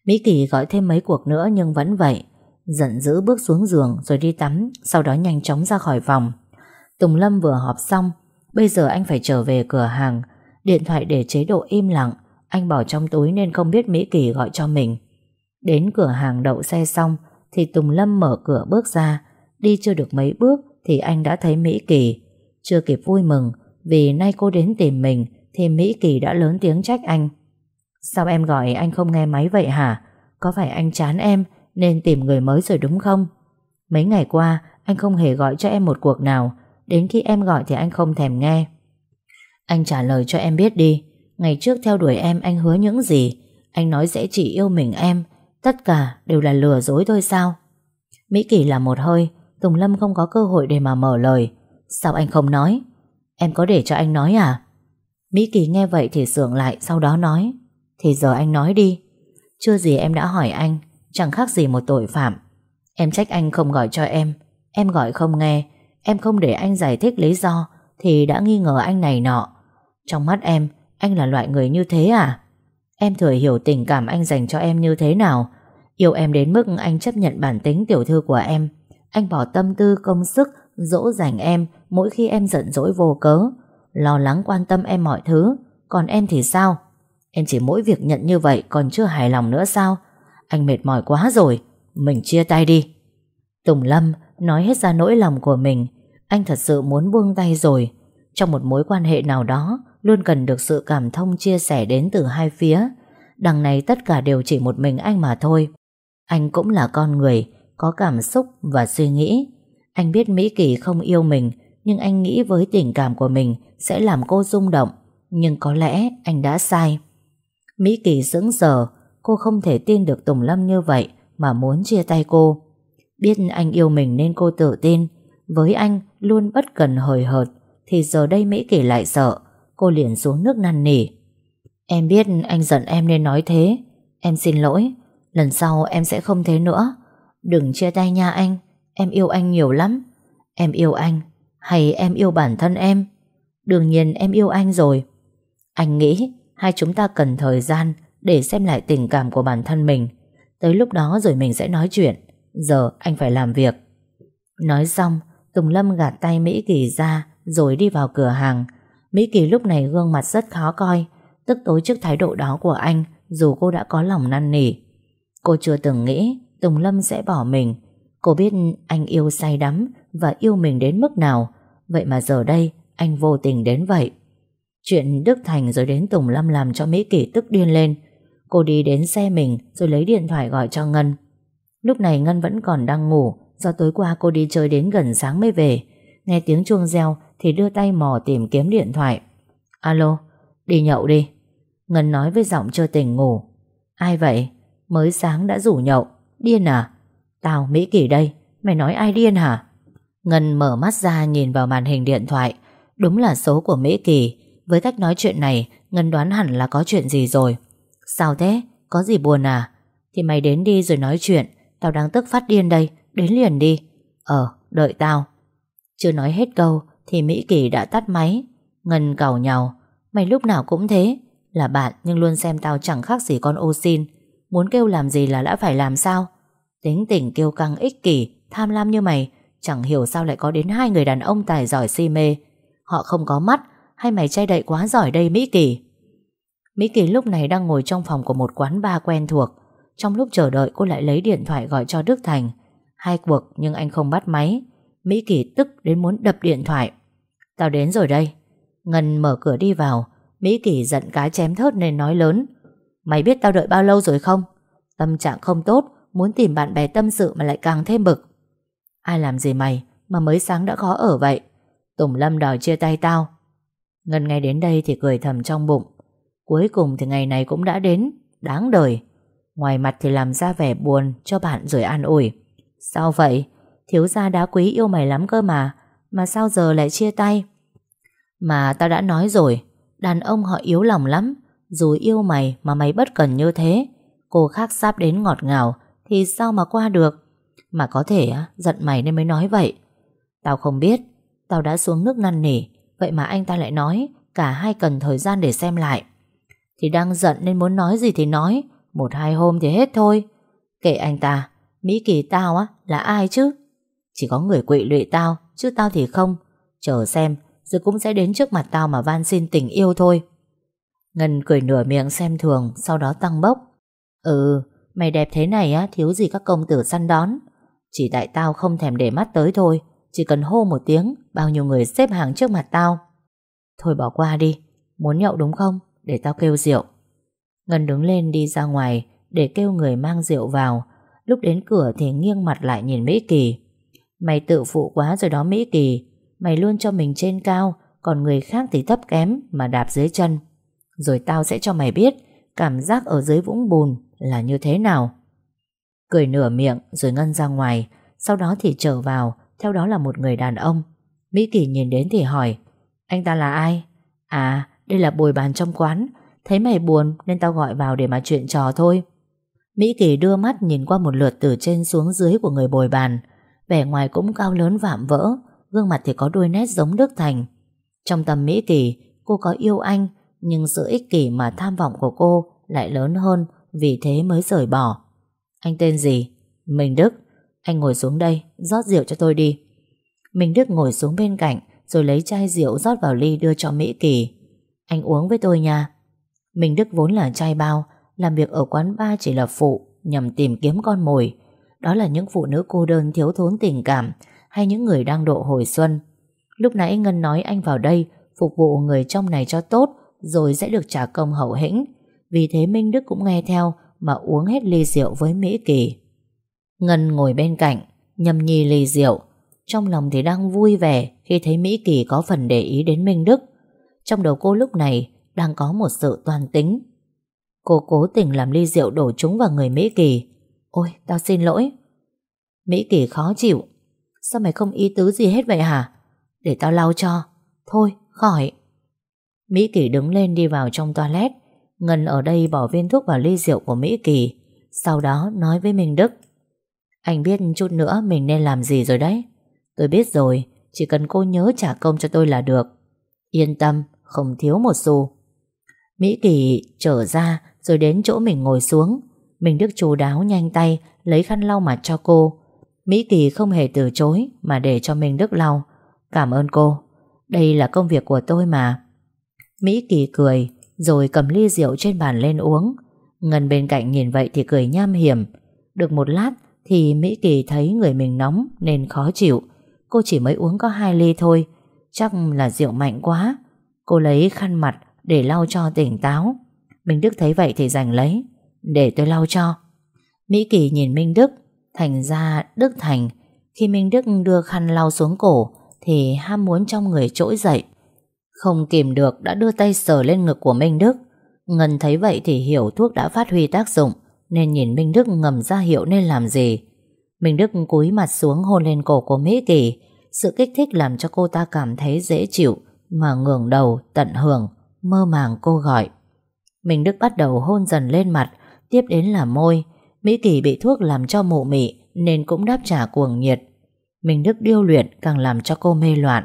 Mỹ Kỳ gọi thêm mấy cuộc nữa nhưng vẫn vậy. Giận dữ bước xuống giường rồi đi tắm, sau đó nhanh chóng ra khỏi phòng. Tùng Lâm vừa họp xong, bây giờ anh phải trở về cửa hàng. Điện thoại để chế độ im lặng, anh bỏ trong túi nên không biết Mỹ Kỳ gọi cho mình. Đến cửa hàng đậu xe xong, thì Tùng Lâm mở cửa bước ra. Đi chưa được mấy bước thì anh đã thấy Mỹ Kỳ. Chưa kịp vui mừng, vì nay cô đến tìm mình thì Mỹ Kỳ đã lớn tiếng trách anh. Sao em gọi anh không nghe máy vậy hả? Có phải anh chán em nên tìm người mới rồi đúng không? Mấy ngày qua anh không hề gọi cho em một cuộc nào Đến khi em gọi thì anh không thèm nghe Anh trả lời cho em biết đi Ngày trước theo đuổi em anh hứa những gì Anh nói sẽ chỉ yêu mình em Tất cả đều là lừa dối thôi sao Mỹ Kỳ là một hơi Tùng Lâm không có cơ hội để mà mở lời. Sao anh không nói? Em có để cho anh nói à? Mỹ Kỳ nghe vậy thì sưởng lại, Sau đó nói. Thì giờ anh nói đi. Chưa gì em đã hỏi anh, Chẳng khác gì một tội phạm. Em trách anh không gọi cho em. Em gọi không nghe. Em không để anh giải thích lý do, Thì đã nghi ngờ anh này nọ. Trong mắt em, Anh là loại người như thế à? Em thừa hiểu tình cảm anh dành cho em như thế nào? Yêu em đến mức anh chấp nhận bản tính tiểu thư của em. Anh bỏ tâm tư, công sức, Dỗ dành em Mỗi khi em giận dỗi vô cớ. Lo lắng quan tâm em mọi thứ. Còn em thì sao? Em chỉ mỗi việc nhận như vậy còn chưa hài lòng nữa sao? Anh mệt mỏi quá rồi. Mình chia tay đi. Tùng Lâm nói hết ra nỗi lòng của mình. Anh thật sự muốn buông tay rồi. Trong một mối quan hệ nào đó, Luôn cần được sự cảm thông chia sẻ đến từ hai phía. Đằng này tất cả đều chỉ một mình anh mà thôi. Anh cũng là con người có cảm xúc và suy nghĩ. Anh biết Mỹ Kỳ không yêu mình, Nhưng anh nghĩ với tình cảm của mình Sẽ làm cô rung động. Nhưng có lẽ anh đã sai. Mỹ Kỳ sững sờ, Cô không thể tin được Tùng Lâm như vậy Mà muốn chia tay cô. Biết anh yêu mình nên cô tự tin. Với anh luôn bất cần hời hợt, Thì giờ đây Mỹ Kỳ lại sợ. Cô liền xuống nước năn nỉ. Em biết anh giận em nên nói thế. Em xin lỗi. Lần sau em sẽ không thế nữa. Đừng chia tay nha anh, Em yêu anh nhiều lắm. Em yêu anh, Hay em yêu bản thân em? Đương nhiên em yêu anh rồi. Anh nghĩ hai chúng ta cần thời gian Để xem lại tình cảm của bản thân mình. Tới lúc đó rồi mình sẽ nói chuyện. Giờ anh phải làm việc. Nói xong, Tùng Lâm gạt tay Mỹ Kỳ ra Rồi đi vào cửa hàng. Mỹ Kỳ lúc này gương mặt rất khó coi, Tức tối trước thái độ đó của anh Dù cô đã có lòng năn nỉ. Cô chưa từng nghĩ Tùng Lâm sẽ bỏ mình. Cô biết anh yêu say đắm Và yêu mình đến mức nào. Vậy mà giờ đây anh vô tình đến vậy. Chuyện Đức Thành rồi đến Tùng Lâm Làm cho Mỹ Kỳ tức điên lên. Cô đi đến xe mình Rồi lấy điện thoại gọi cho Ngân. Lúc này Ngân vẫn còn đang ngủ Do tối qua cô đi chơi đến gần sáng mới về. Nghe tiếng chuông reo Thì đưa tay mò tìm kiếm điện thoại. Alo, đi nhậu đi. Ngân nói với giọng chưa tỉnh ngủ. Ai vậy? Mới sáng đã rủ nhậu. Điên à? Tao Mỹ Kỳ đây Mày nói ai điên hả? Ngân mở mắt ra nhìn vào màn hình điện thoại. Đúng là số của Mỹ Kỳ Với cách nói chuyện này Ngân đoán hẳn là có chuyện gì rồi. Sao thế? Có gì buồn à? Thì mày đến đi rồi nói chuyện. Tao đang tức phát điên đây. Đến liền đi. Ờ, đợi tao. Chưa nói hết câu Thì Mỹ Kỳ đã tắt máy. Ngân cào nhau Mày lúc nào cũng thế. Là bạn nhưng luôn xem tao chẳng khác gì con ô xin. Muốn kêu làm gì là đã phải làm sao? Tính tình kêu căng ích kỷ, Tham lam như mày, Chẳng hiểu sao lại có đến hai người đàn ông tài giỏi si mê. Họ không có mắt, Hay mày chay đậy quá giỏi đây Mỹ Kỳ? Mỹ Kỳ lúc này đang ngồi trong phòng của một quán bar quen thuộc. Trong lúc chờ đợi, cô lại lấy điện thoại gọi cho Đức Thành. Hai cuộc, nhưng anh không bắt máy. Mỹ Kỳ tức đến muốn đập điện thoại. Tao đến rồi đây. Ngân mở cửa đi vào. Mỹ Kỳ giận cá chém thớt nên nói lớn. Mày biết tao đợi bao lâu rồi không? Tâm trạng không tốt, Muốn tìm bạn bè tâm sự mà lại càng thêm bực. Ai làm gì mày Mà mới sáng đã khó ở vậy? Tùng Lâm đòi chia tay tao. Ngân ngay đến đây thì cười thầm trong bụng. Cuối cùng thì ngày này cũng đã đến, Đáng đời. Ngoài mặt thì làm ra vẻ buồn cho bạn rồi an ủi. Sao vậy? Thiếu gia đá quý yêu mày lắm cơ mà Mà sao giờ lại chia tay? Mà tao đã nói rồi, Đàn ông họ yếu lòng lắm. Dù yêu mày mà mày bất cần như thế, Cô khác sắp đến ngọt ngào, Thì sao mà qua được? Mà có thể giận mày nên mới nói vậy. Tao không biết, Tao đã xuống nước năn nỉ, Vậy mà anh ta lại nói, Cả hai cần thời gian để xem lại. Thì đang giận nên muốn nói gì thì nói, Một hai hôm thì hết thôi. Kệ anh ta, Mỹ Kỳ tao á, là ai chứ? Chỉ có người quỵ lụy tao, Chứ tao thì không. Chờ xem, rồi cũng sẽ đến trước mặt tao mà van xin tình yêu thôi. Ngân cười nửa miệng xem thường, Sau đó tăng bốc. Ừ mày đẹp thế này á, Thiếu gì các công tử săn đón. Chỉ tại tao không thèm để mắt tới thôi, Chỉ cần hô một tiếng, Bao nhiêu người xếp hàng trước mặt tao. Thôi bỏ qua đi, Muốn nhậu đúng không? Để tao kêu rượu. Ngân đứng lên đi ra ngoài, Để kêu người mang rượu vào. Lúc đến cửa thì nghiêng mặt lại nhìn Mỹ Kỳ. Mày tự phụ quá rồi đó Mỹ Kỳ, Mày luôn cho mình trên cao, Còn người khác thì thấp kém mà đạp dưới chân. Rồi tao sẽ cho mày biết Cảm giác ở dưới vũng bùn Là như thế nào. Cười nửa miệng rồi ngân ra ngoài, Sau đó thì trở vào, Theo đó là một người đàn ông. Mỹ Kỳ nhìn đến thì hỏi, Anh ta là ai? À đây là bồi bàn trong quán, Thấy mày buồn nên tao gọi vào để mà chuyện trò thôi. Mỹ Kỳ đưa mắt nhìn qua một lượt từ trên xuống dưới của người bồi bàn, Vẻ ngoài cũng cao lớn vạm vỡ, Gương mặt thì có đôi nét giống Đức Thành. Trong tâm Mỹ Kỳ, Cô có yêu anh nhưng sự ích kỷ mà tham vọng của cô Lại lớn hơn Vì thế mới rời bỏ Anh tên gì? Mình Đức. Anh ngồi xuống đây, rót rượu cho tôi đi. Mình Đức ngồi xuống bên cạnh, rồi lấy chai rượu rót vào ly đưa cho Mỹ Kỳ. Anh uống với tôi nha. Mình Đức vốn là trai bao, làm việc ở quán bar chỉ là phụ, nhằm tìm kiếm con mồi. Đó là những phụ nữ cô đơn thiếu thốn tình cảm, hay những người đang độ hồi xuân. Lúc nãy Ngân nói anh vào đây phục vụ người trong này cho tốt, rồi sẽ được trả công hậu hĩnh. Vì thế Minh Đức cũng nghe theo mà uống hết ly rượu với Mỹ Kỳ. Ngân ngồi bên cạnh, nhâm nhi ly rượu. Trong lòng thì đang vui vẻ khi thấy Mỹ Kỳ có phần để ý đến Minh Đức. Trong đầu cô lúc này đang có một sự toàn tính. Cô cố tình làm ly rượu đổ trúng vào người Mỹ Kỳ. Ôi, tao xin lỗi. Mỹ Kỳ khó chịu. Sao mày không ý tứ gì hết vậy hả? Để tao lau cho. Thôi, khỏi. Mỹ Kỳ đứng lên đi vào trong toilet. Ngân ở đây bỏ viên thuốc vào ly rượu của Mỹ Kỳ. Sau đó nói với Minh Đức. Anh biết chút nữa mình nên làm gì rồi đấy. Tôi biết rồi, chỉ cần cô nhớ trả công cho tôi là được. Yên tâm, không thiếu một xu. Mỹ Kỳ trở ra rồi đến chỗ mình ngồi xuống. Minh Đức chú đáo nhanh tay lấy khăn lau mặt cho cô. Mỹ Kỳ không hề từ chối mà để cho Minh Đức lau. Cảm ơn cô. Đây là công việc của tôi mà. Mỹ Kỳ cười, rồi cầm ly rượu trên bàn lên uống. Ngân bên cạnh nhìn vậy thì cười nham hiểm. Được một lát thì Mỹ Kỳ thấy người mình nóng nên khó chịu. Cô chỉ mới uống có hai ly thôi. Chắc là rượu mạnh quá. Cô lấy khăn mặt để lau cho tỉnh táo. Minh Đức thấy vậy thì giành lấy. Để tôi lau cho. Mỹ Kỳ nhìn Minh Đức. Thành ra Đức Thành khi Minh Đức đưa khăn lau xuống cổ thì ham muốn trong người trỗi dậy. Không kìm được đã đưa tay sờ lên ngực của Minh Đức. Ngân thấy vậy thì hiểu thuốc đã phát huy tác dụng nên nhìn Minh Đức ngầm ra hiệu nên làm gì. Minh Đức cúi mặt xuống hôn lên cổ của Mỹ Kỳ. Sự kích thích làm cho cô ta cảm thấy dễ chịu mà ngường đầu tận hưởng, mơ màng cô gọi. Minh Đức bắt đầu hôn dần lên mặt, tiếp đến là môi. Mỹ Kỳ bị thuốc làm cho mụ mị nên cũng đáp trả cuồng nhiệt. Minh Đức điêu luyện càng làm cho cô mê loạn.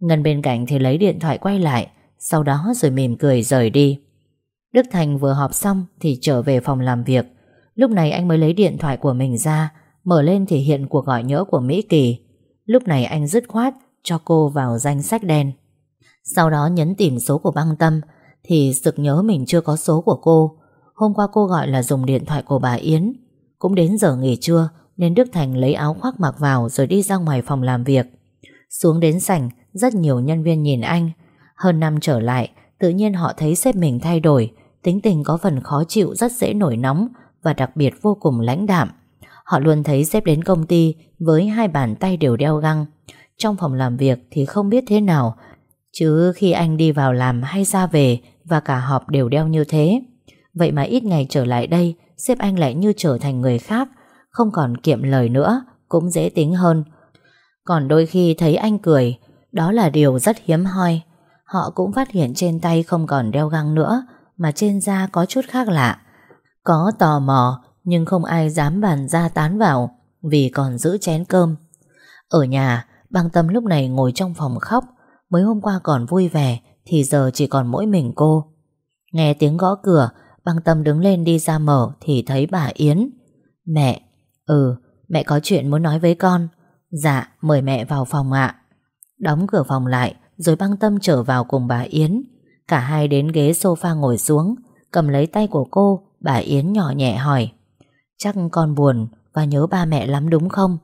Ngân bên cạnh thì lấy điện thoại quay lại, sau đó rồi mỉm cười rời đi. Đức Thành vừa họp xong thì trở về phòng làm việc. Lúc này anh mới lấy điện thoại của mình ra, mở lên thì hiện cuộc gọi nhỡ của Mỹ Kỳ. Lúc này anh dứt khoát cho cô vào danh sách đen. Sau đó nhấn tìm số của băng tâm thì sực nhớ mình chưa có số của cô. Hôm qua cô gọi là dùng điện thoại của bà Yến. Cũng đến giờ nghỉ trưa nên Đức Thành lấy áo khoác mặc vào rồi đi ra ngoài phòng làm việc. Xuống đến sảnh, rất nhiều nhân viên nhìn anh. Hơn năm trở lại, tự nhiên họ thấy sếp mình thay đổi, tính tình có phần khó chịu rất dễ nổi nóng và đặc biệt vô cùng lãnh đạm. Họ luôn thấy sếp đến công ty với hai bàn tay đều đeo găng. Trong phòng làm việc thì không biết thế nào, chứ khi anh đi vào làm hay ra về và cả họp đều đeo như thế. Vậy mà ít ngày trở lại đây, sếp anh lại như trở thành người khác, không còn kiệm lời nữa, cũng dễ tính hơn. Còn đôi khi thấy anh cười, đó là điều rất hiếm hoi. Họ cũng phát hiện trên tay không còn đeo găng nữa, mà trên da có chút khác lạ. Có tò mò, nhưng không ai dám bàn ra tán vào, vì còn giữ chén cơm. Ở nhà, băng tâm lúc này ngồi trong phòng khóc, mới hôm qua còn vui vẻ, thì giờ chỉ còn mỗi mình cô. Nghe tiếng gõ cửa, băng tâm đứng lên đi ra mở thì thấy bà Yến. Mẹ, ừ, mẹ có chuyện muốn nói với con. Dạ, mời mẹ vào phòng ạ. Đóng cửa phòng lại, rồi băng tâm trở vào cùng bà Yến. Cả hai đến ghế sofa ngồi xuống, cầm lấy tay của cô, bà Yến nhỏ nhẹ hỏi. Chắc con buồn và nhớ ba mẹ lắm đúng không?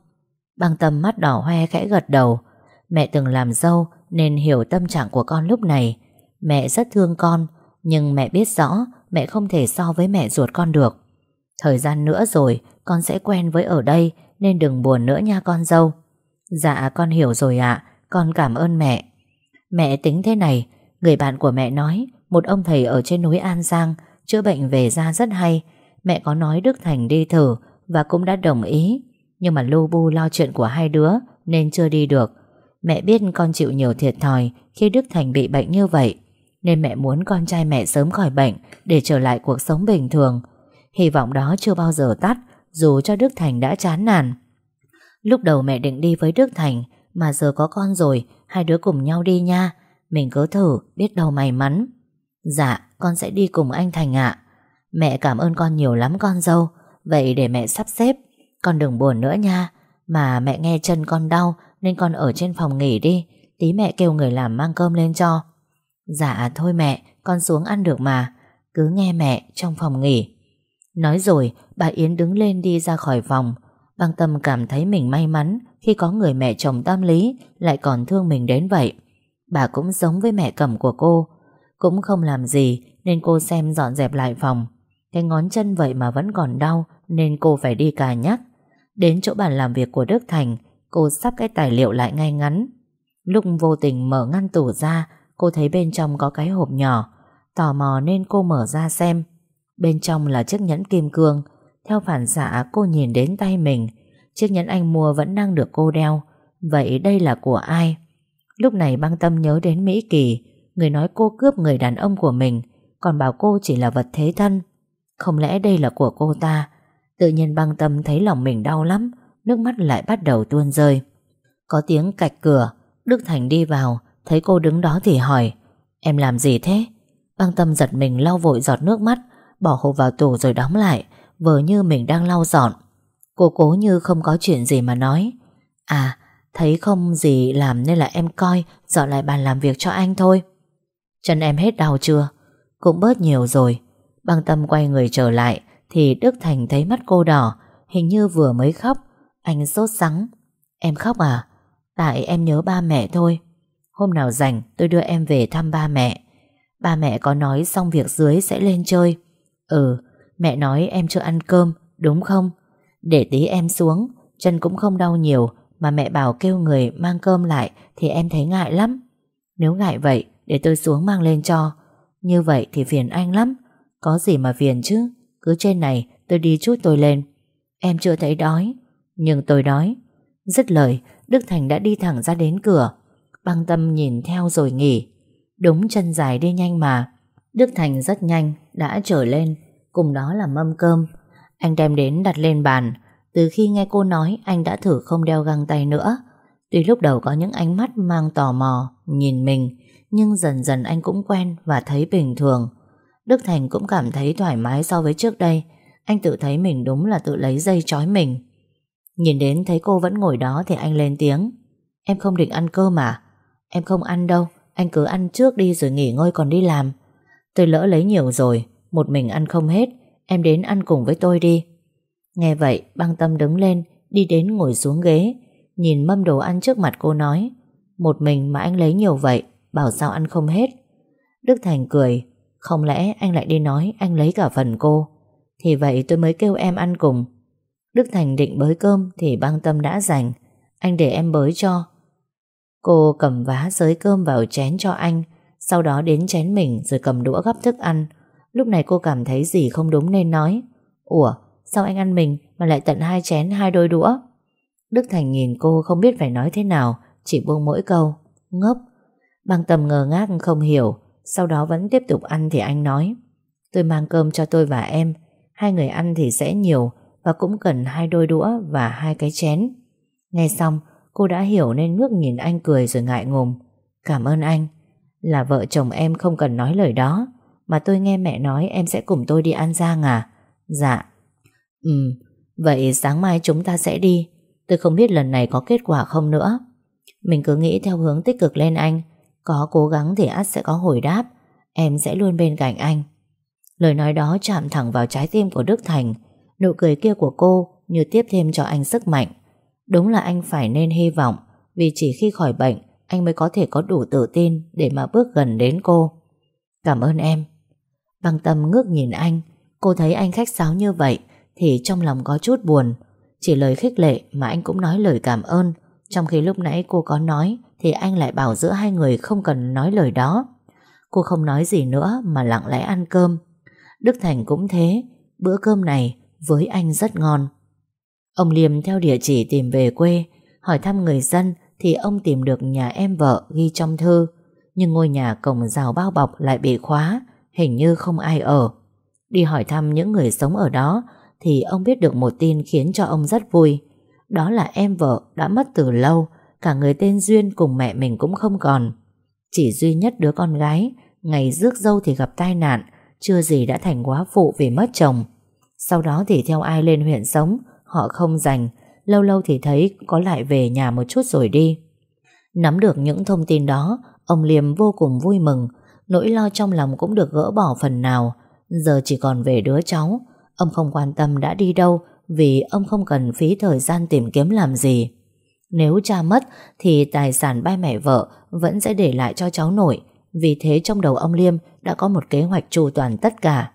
Băng tâm mắt đỏ hoe khẽ gật đầu. Mẹ từng làm dâu nên hiểu tâm trạng của con lúc này. Mẹ rất thương con, nhưng mẹ biết rõ mẹ không thể so với mẹ ruột con được. Thời gian nữa rồi, con sẽ quen với ở đây nên đừng buồn nữa nha con dâu. Dạ con hiểu rồi ạ, con cảm ơn mẹ. Mẹ tính thế này, người bạn của mẹ nói một ông thầy ở trên núi An Giang chữa bệnh về da rất hay. Mẹ có nói Đức Thành đi thử và cũng đã đồng ý. Nhưng mà Lu Bu lo chuyện của hai đứa nên chưa đi được. Mẹ biết con chịu nhiều thiệt thòi khi Đức Thành bị bệnh như vậy. Nên mẹ muốn con trai mẹ sớm khỏi bệnh để trở lại cuộc sống bình thường. Hy vọng đó chưa bao giờ tắt dù cho Đức Thành đã chán nản. Lúc đầu mẹ định đi với Đức Thành mà giờ có con rồi, hai đứa cùng nhau đi nha. Mình cứ thử, biết đâu may mắn. Dạ con sẽ đi cùng anh Thành ạ. Mẹ cảm ơn con nhiều lắm con dâu. Vậy để mẹ sắp xếp. Con đừng buồn nữa nha. Mà mẹ nghe chân con đau, Nên con ở trên phòng nghỉ đi. Tí mẹ kêu người làm mang cơm lên cho. Dạ thôi mẹ, Con xuống ăn được mà. Cứ nghe mẹ trong phòng nghỉ. Nói rồi, bà Yến đứng lên đi ra khỏi phòng. Băng tâm cảm thấy mình may mắn Khi có người mẹ chồng tam lý Lại còn thương mình đến vậy. Bà cũng giống với mẹ cầm của cô, Cũng không làm gì Nên cô xem dọn dẹp lại phòng. Cái ngón chân vậy mà vẫn còn đau Nên cô phải đi cà nhắc. Đến chỗ bàn làm việc của Đức Thành, Cô sắp cái tài liệu lại ngay ngắn. Lúc vô tình mở ngăn tủ ra, Cô thấy bên trong có cái hộp nhỏ, Tò mò nên cô mở ra xem. Bên trong là chiếc nhẫn kim cương theo phản xạ, cô nhìn đến tay mình. Chiếc nhẫn anh mua vẫn đang được cô đeo. Vậy đây là của ai? Lúc này băng tâm nhớ đến Mỹ Kỳ. Người nói cô cướp người đàn ông của mình, Còn bảo cô chỉ là vật thế thân. Không lẽ đây là của cô ta? Tự nhiên băng tâm thấy lòng mình đau lắm, Nước mắt lại bắt đầu tuôn rơi. Có tiếng cạch cửa, Đức Thành đi vào, Thấy cô đứng đó thì hỏi, Em làm gì thế? Băng tâm giật mình lau vội giọt nước mắt, Bỏ hộp vào tủ rồi đóng lại. Vờ như mình đang lau dọn. Cô cố như không có chuyện gì mà nói. À thấy không gì làm nên là em coi, Dọn lại bàn làm việc cho anh thôi. Chân em hết đau chưa? Cũng bớt nhiều rồi. Băng tâm quay người trở lại, Thì Đức Thành thấy mắt cô đỏ, Hình như vừa mới khóc. Anh sốt sắng. Em khóc à? Tại em nhớ ba mẹ thôi. Hôm nào rảnh, tôi đưa em về thăm ba mẹ. Ba mẹ có nói xong việc dưới sẽ lên chơi. Ừ Mẹ nói em chưa ăn cơm, Đúng không? Để tí em xuống, Chân cũng không đau nhiều, Mà mẹ bảo kêu người mang cơm lại Thì em thấy ngại lắm. Nếu ngại vậy, để tôi xuống mang lên cho. Như vậy thì phiền anh lắm. Có gì mà phiền chứ? Cứ trên này, tôi đi chút tôi lên. Em chưa thấy đói, Nhưng tôi đói. Dứt lời, Đức Thành đã đi thẳng ra đến cửa. Băng tâm nhìn theo rồi nghỉ. Đúng chân dài đi nhanh mà. Đức Thành rất nhanh, đã trở lên. Cùng đó là mâm cơm. Anh đem đến đặt lên bàn. Từ khi nghe cô nói, anh đã thử không đeo găng tay nữa. Tuy lúc đầu có những ánh mắt mang tò mò, Nhìn mình, Nhưng dần dần anh cũng quen và thấy bình thường. Đức Thành cũng cảm thấy thoải mái so với trước đây. Anh tự thấy mình đúng là tự lấy dây trói mình. Nhìn đến thấy cô vẫn ngồi đó Thì anh lên tiếng. Em không định ăn cơm à? Em không ăn đâu. Anh cứ ăn trước đi rồi nghỉ ngơi còn đi làm. Tôi lỡ lấy nhiều rồi. Một mình ăn không hết, Em đến ăn cùng với tôi đi. Nghe vậy, băng tâm đứng lên, Đi đến ngồi xuống ghế, Nhìn mâm đồ ăn trước mặt cô nói, Một mình mà anh lấy nhiều vậy, Bảo sao ăn không hết? Đức Thành cười, Không lẽ anh lại đi nói anh lấy cả phần cô? Thì vậy tôi mới kêu em ăn cùng. Đức Thành định bới cơm Thì băng tâm đã dành Anh để em bới cho. Cô cầm vá giới cơm vào chén cho anh, Sau đó đến chén mình Rồi cầm đũa gắp thức ăn Lúc này cô cảm thấy gì không đúng nên nói, Ủa, sao anh ăn mình Mà lại tận hai chén hai đôi đũa? Đức Thành nhìn cô không biết phải nói thế nào, Chỉ buông mỗi câu, Ngốc. Băng tầm ngờ ngác không hiểu, Sau đó vẫn tiếp tục ăn thì anh nói, Tôi mang cơm cho tôi và em, Hai người ăn thì sẽ nhiều Và cũng cần hai đôi đũa và hai cái chén. Nghe xong, Cô đã hiểu nên ngước nhìn anh cười rồi ngại ngùng, Cảm ơn anh, Là vợ chồng em không cần nói lời đó. Mà tôi nghe mẹ nói em sẽ cùng tôi đi an Giang à? Dạ. Ừ Vậy sáng mai chúng ta sẽ đi. Tôi không biết lần này có kết quả không nữa. Mình cứ nghĩ theo hướng tích cực lên anh. Có cố gắng thì ắt sẽ có hồi đáp. Em sẽ luôn bên cạnh anh. Lời nói đó chạm thẳng vào trái tim của Đức Thành. Nụ cười kia của cô Như tiếp thêm cho anh sức mạnh. Đúng là anh phải nên hy vọng, Vì chỉ khi khỏi bệnh, Anh mới có thể có đủ tự tin Để mà bước gần đến cô. Cảm ơn em. Băng tâm ngước nhìn anh, Cô thấy anh khách sáo như vậy Thì trong lòng có chút buồn. Chỉ lời khích lệ mà anh cũng nói lời cảm ơn. Trong khi lúc nãy cô có nói Thì anh lại bảo giữa hai người không cần nói lời đó. Cô không nói gì nữa Mà lặng lẽ ăn cơm. Đức Thành cũng thế, Bữa cơm này với anh rất ngon. Ông Liêm theo địa chỉ tìm về quê, Hỏi thăm người dân Thì ông tìm được nhà em vợ ghi trong thư. Nhưng ngôi nhà cổng rào bao bọc lại bị khóa Hình như không ai ở. Đi hỏi thăm những người sống ở đó, Thì ông biết được một tin khiến cho ông rất vui. Đó là em vợ đã mất từ lâu, Cả người tên Duyên cùng mẹ mình cũng không còn. Chỉ duy nhất đứa con gái, Ngày rước dâu thì gặp tai nạn, Chưa gì đã thành quá phụ vì mất chồng. Sau đó thì theo ai lên huyện sống, Họ không dành Lâu lâu thì thấy có lại về nhà một chút rồi đi. Nắm được những thông tin đó, Ông Liêm vô cùng vui mừng Nỗi lo trong lòng cũng được gỡ bỏ phần nào. Giờ chỉ còn về đứa cháu. Ông không quan tâm đã đi đâu, Vì ông không cần phí thời gian tìm kiếm làm gì. Nếu cha mất, Thì tài sản ba mẹ vợ Vẫn sẽ để lại cho cháu nội. Vì thế trong đầu ông Liêm Đã có một kế hoạch chu toàn tất cả.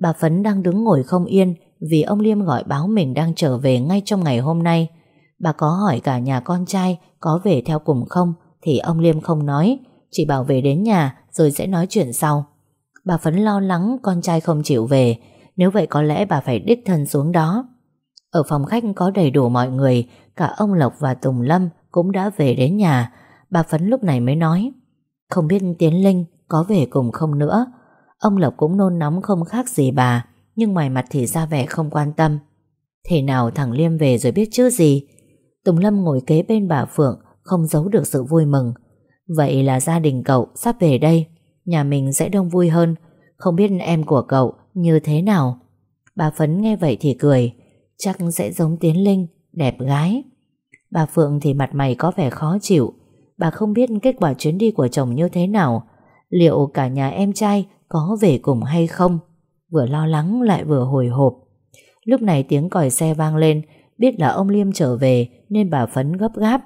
Bà Phấn đang đứng ngồi không yên Vì ông Liêm gọi báo mình đang trở về Ngay trong ngày hôm nay. Bà có hỏi cả nhà con trai Có về theo cùng không, Thì ông Liêm không nói, Chỉ bảo về đến nhà rồi sẽ nói chuyện sau. Bà Phấn lo lắng con trai không chịu về, Nếu vậy có lẽ bà phải đích thân xuống đó. Ở phòng khách có đầy đủ mọi người, Cả ông Lộc và Tùng Lâm Cũng đã về đến nhà. Bà Phấn lúc này mới nói, Không biết Tiến Linh có về cùng không nữa? Ông Lộc cũng nôn nóng không khác gì bà, Nhưng ngoài mặt thì ra vẻ không quan tâm. Thế nào thằng Liêm về rồi biết chứ gì? Tùng Lâm ngồi kế bên bà Phượng, Không giấu được sự vui mừng. Vậy là gia đình cậu sắp về đây. Nhà mình sẽ đông vui hơn. Không biết em của cậu như thế nào? Bà Phấn nghe vậy thì cười. Chắc sẽ giống Tiến Linh, Đẹp gái. Bà Phượng thì mặt mày có vẻ khó chịu. Bà không biết kết quả chuyến đi của chồng như thế nào. Liệu cả nhà em trai Có về cùng hay không? Vừa lo lắng lại vừa hồi hộp. Lúc này tiếng còi xe vang lên. Biết là ông Liêm trở về Nên bà Phấn gấp gáp.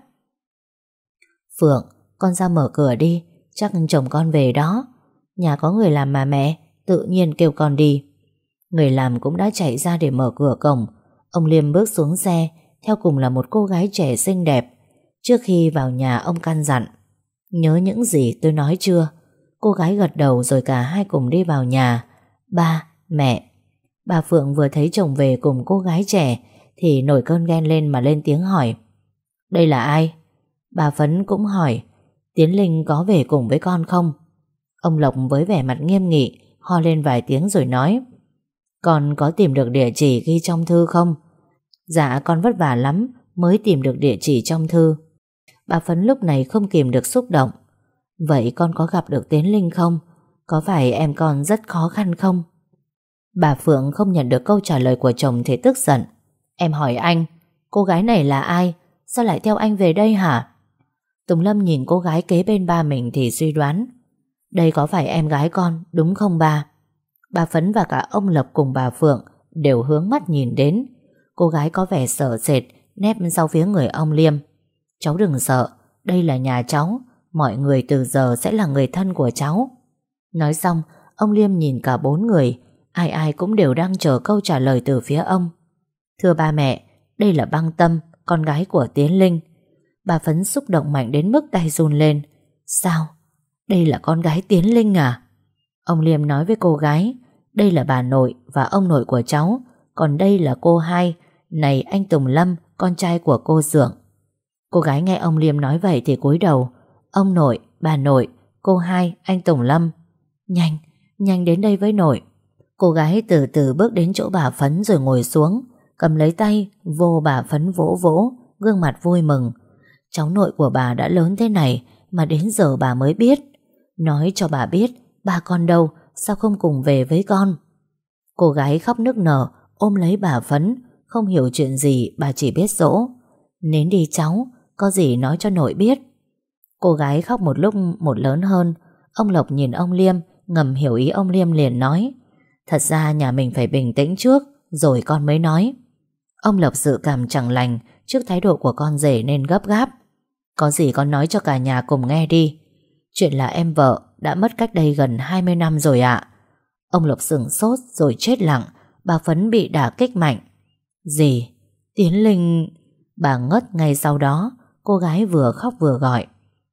Phượng con ra mở cửa đi Chắc chồng con về đó. Nhà có người làm mà mẹ Tự nhiên kêu con đi. Người làm cũng đã chạy ra để mở cửa cổng. Ông Liêm bước xuống xe Theo cùng là một cô gái trẻ xinh đẹp. Trước khi vào nhà ông căn dặn Nhớ những gì tôi nói chưa? Cô gái gật đầu rồi cả hai cùng đi vào nhà. Ba, mẹ. Bà Phượng vừa thấy chồng về cùng cô gái trẻ Thì nổi cơn ghen lên mà lên tiếng hỏi Đây là ai? Bà Phấn cũng hỏi Tiến Linh có về cùng với con không? Ông Lộc với vẻ mặt nghiêm nghị ho lên vài tiếng rồi nói Con có tìm được địa chỉ ghi trong thư không? Dạ con vất vả lắm mới tìm được địa chỉ trong thư. Bà Phấn lúc này không kìm được xúc động. Vậy con có gặp được Tiến Linh không? Có phải em con rất khó khăn không? Bà Phượng không nhận được câu trả lời của chồng thì tức giận. Em hỏi anh, cô gái này là ai? Sao lại theo anh về đây hả? Tùng Lâm nhìn cô gái kế bên ba mình thì suy đoán. Đây có phải em gái con, đúng không ba? Bà Phấn và cả ông Lập cùng bà Phượng Đều hướng mắt nhìn đến. Cô gái có vẻ sợ sệt, Nép sau phía người ông Liêm. Cháu đừng sợ, Đây là nhà cháu, Mọi người từ giờ sẽ là người thân của cháu. Nói xong, Ông Liêm nhìn cả bốn người, Ai ai cũng đều đang chờ câu trả lời từ phía ông. Thưa ba mẹ, Đây là băng tâm, Con gái của Tiến Linh. Bà Phấn xúc động mạnh đến mức tay run lên. Sao? Đây là con gái Tiến Linh à? Ông Liêm nói với cô gái Đây là bà nội và ông nội của cháu Còn đây là cô hai. Này anh Tùng Lâm Con trai của cô Dượng. Cô gái nghe ông Liêm nói vậy thì cúi đầu. Ông nội, bà nội, cô hai, anh Tùng Lâm. Nhanh, nhanh đến đây với nội. Cô gái từ từ bước đến chỗ bà Phấn rồi ngồi xuống Cầm lấy tay Vô bà Phấn vỗ vỗ Gương mặt vui mừng. Cháu nội của bà đã lớn thế này Mà đến giờ bà mới biết. Nói cho bà biết, Ba con đâu, Sao không cùng về với con? Cô gái khóc nức nở, Ôm lấy bà Phấn, Không hiểu chuyện gì, bà chỉ biết dỗ. Nến đi cháu, Có gì nói cho nội biết. Cô gái khóc một lúc một lớn hơn, Ông Lộc nhìn ông Liêm, Ngầm hiểu ý ông Liêm liền nói, Thật ra nhà mình phải bình tĩnh trước, Rồi con mới nói. Ông Lộc dự cảm chẳng lành Trước thái độ của con rể nên gấp gáp có gì con nói cho cả nhà cùng nghe đi. Chuyện là em vợ Đã mất cách đây gần 20 năm rồi ạ. Ông Lộc sửng sốt rồi chết lặng Bà Phấn bị đả kích mạnh. Gì? Tiến Linh... Bà ngất ngay sau đó Cô gái vừa khóc vừa gọi.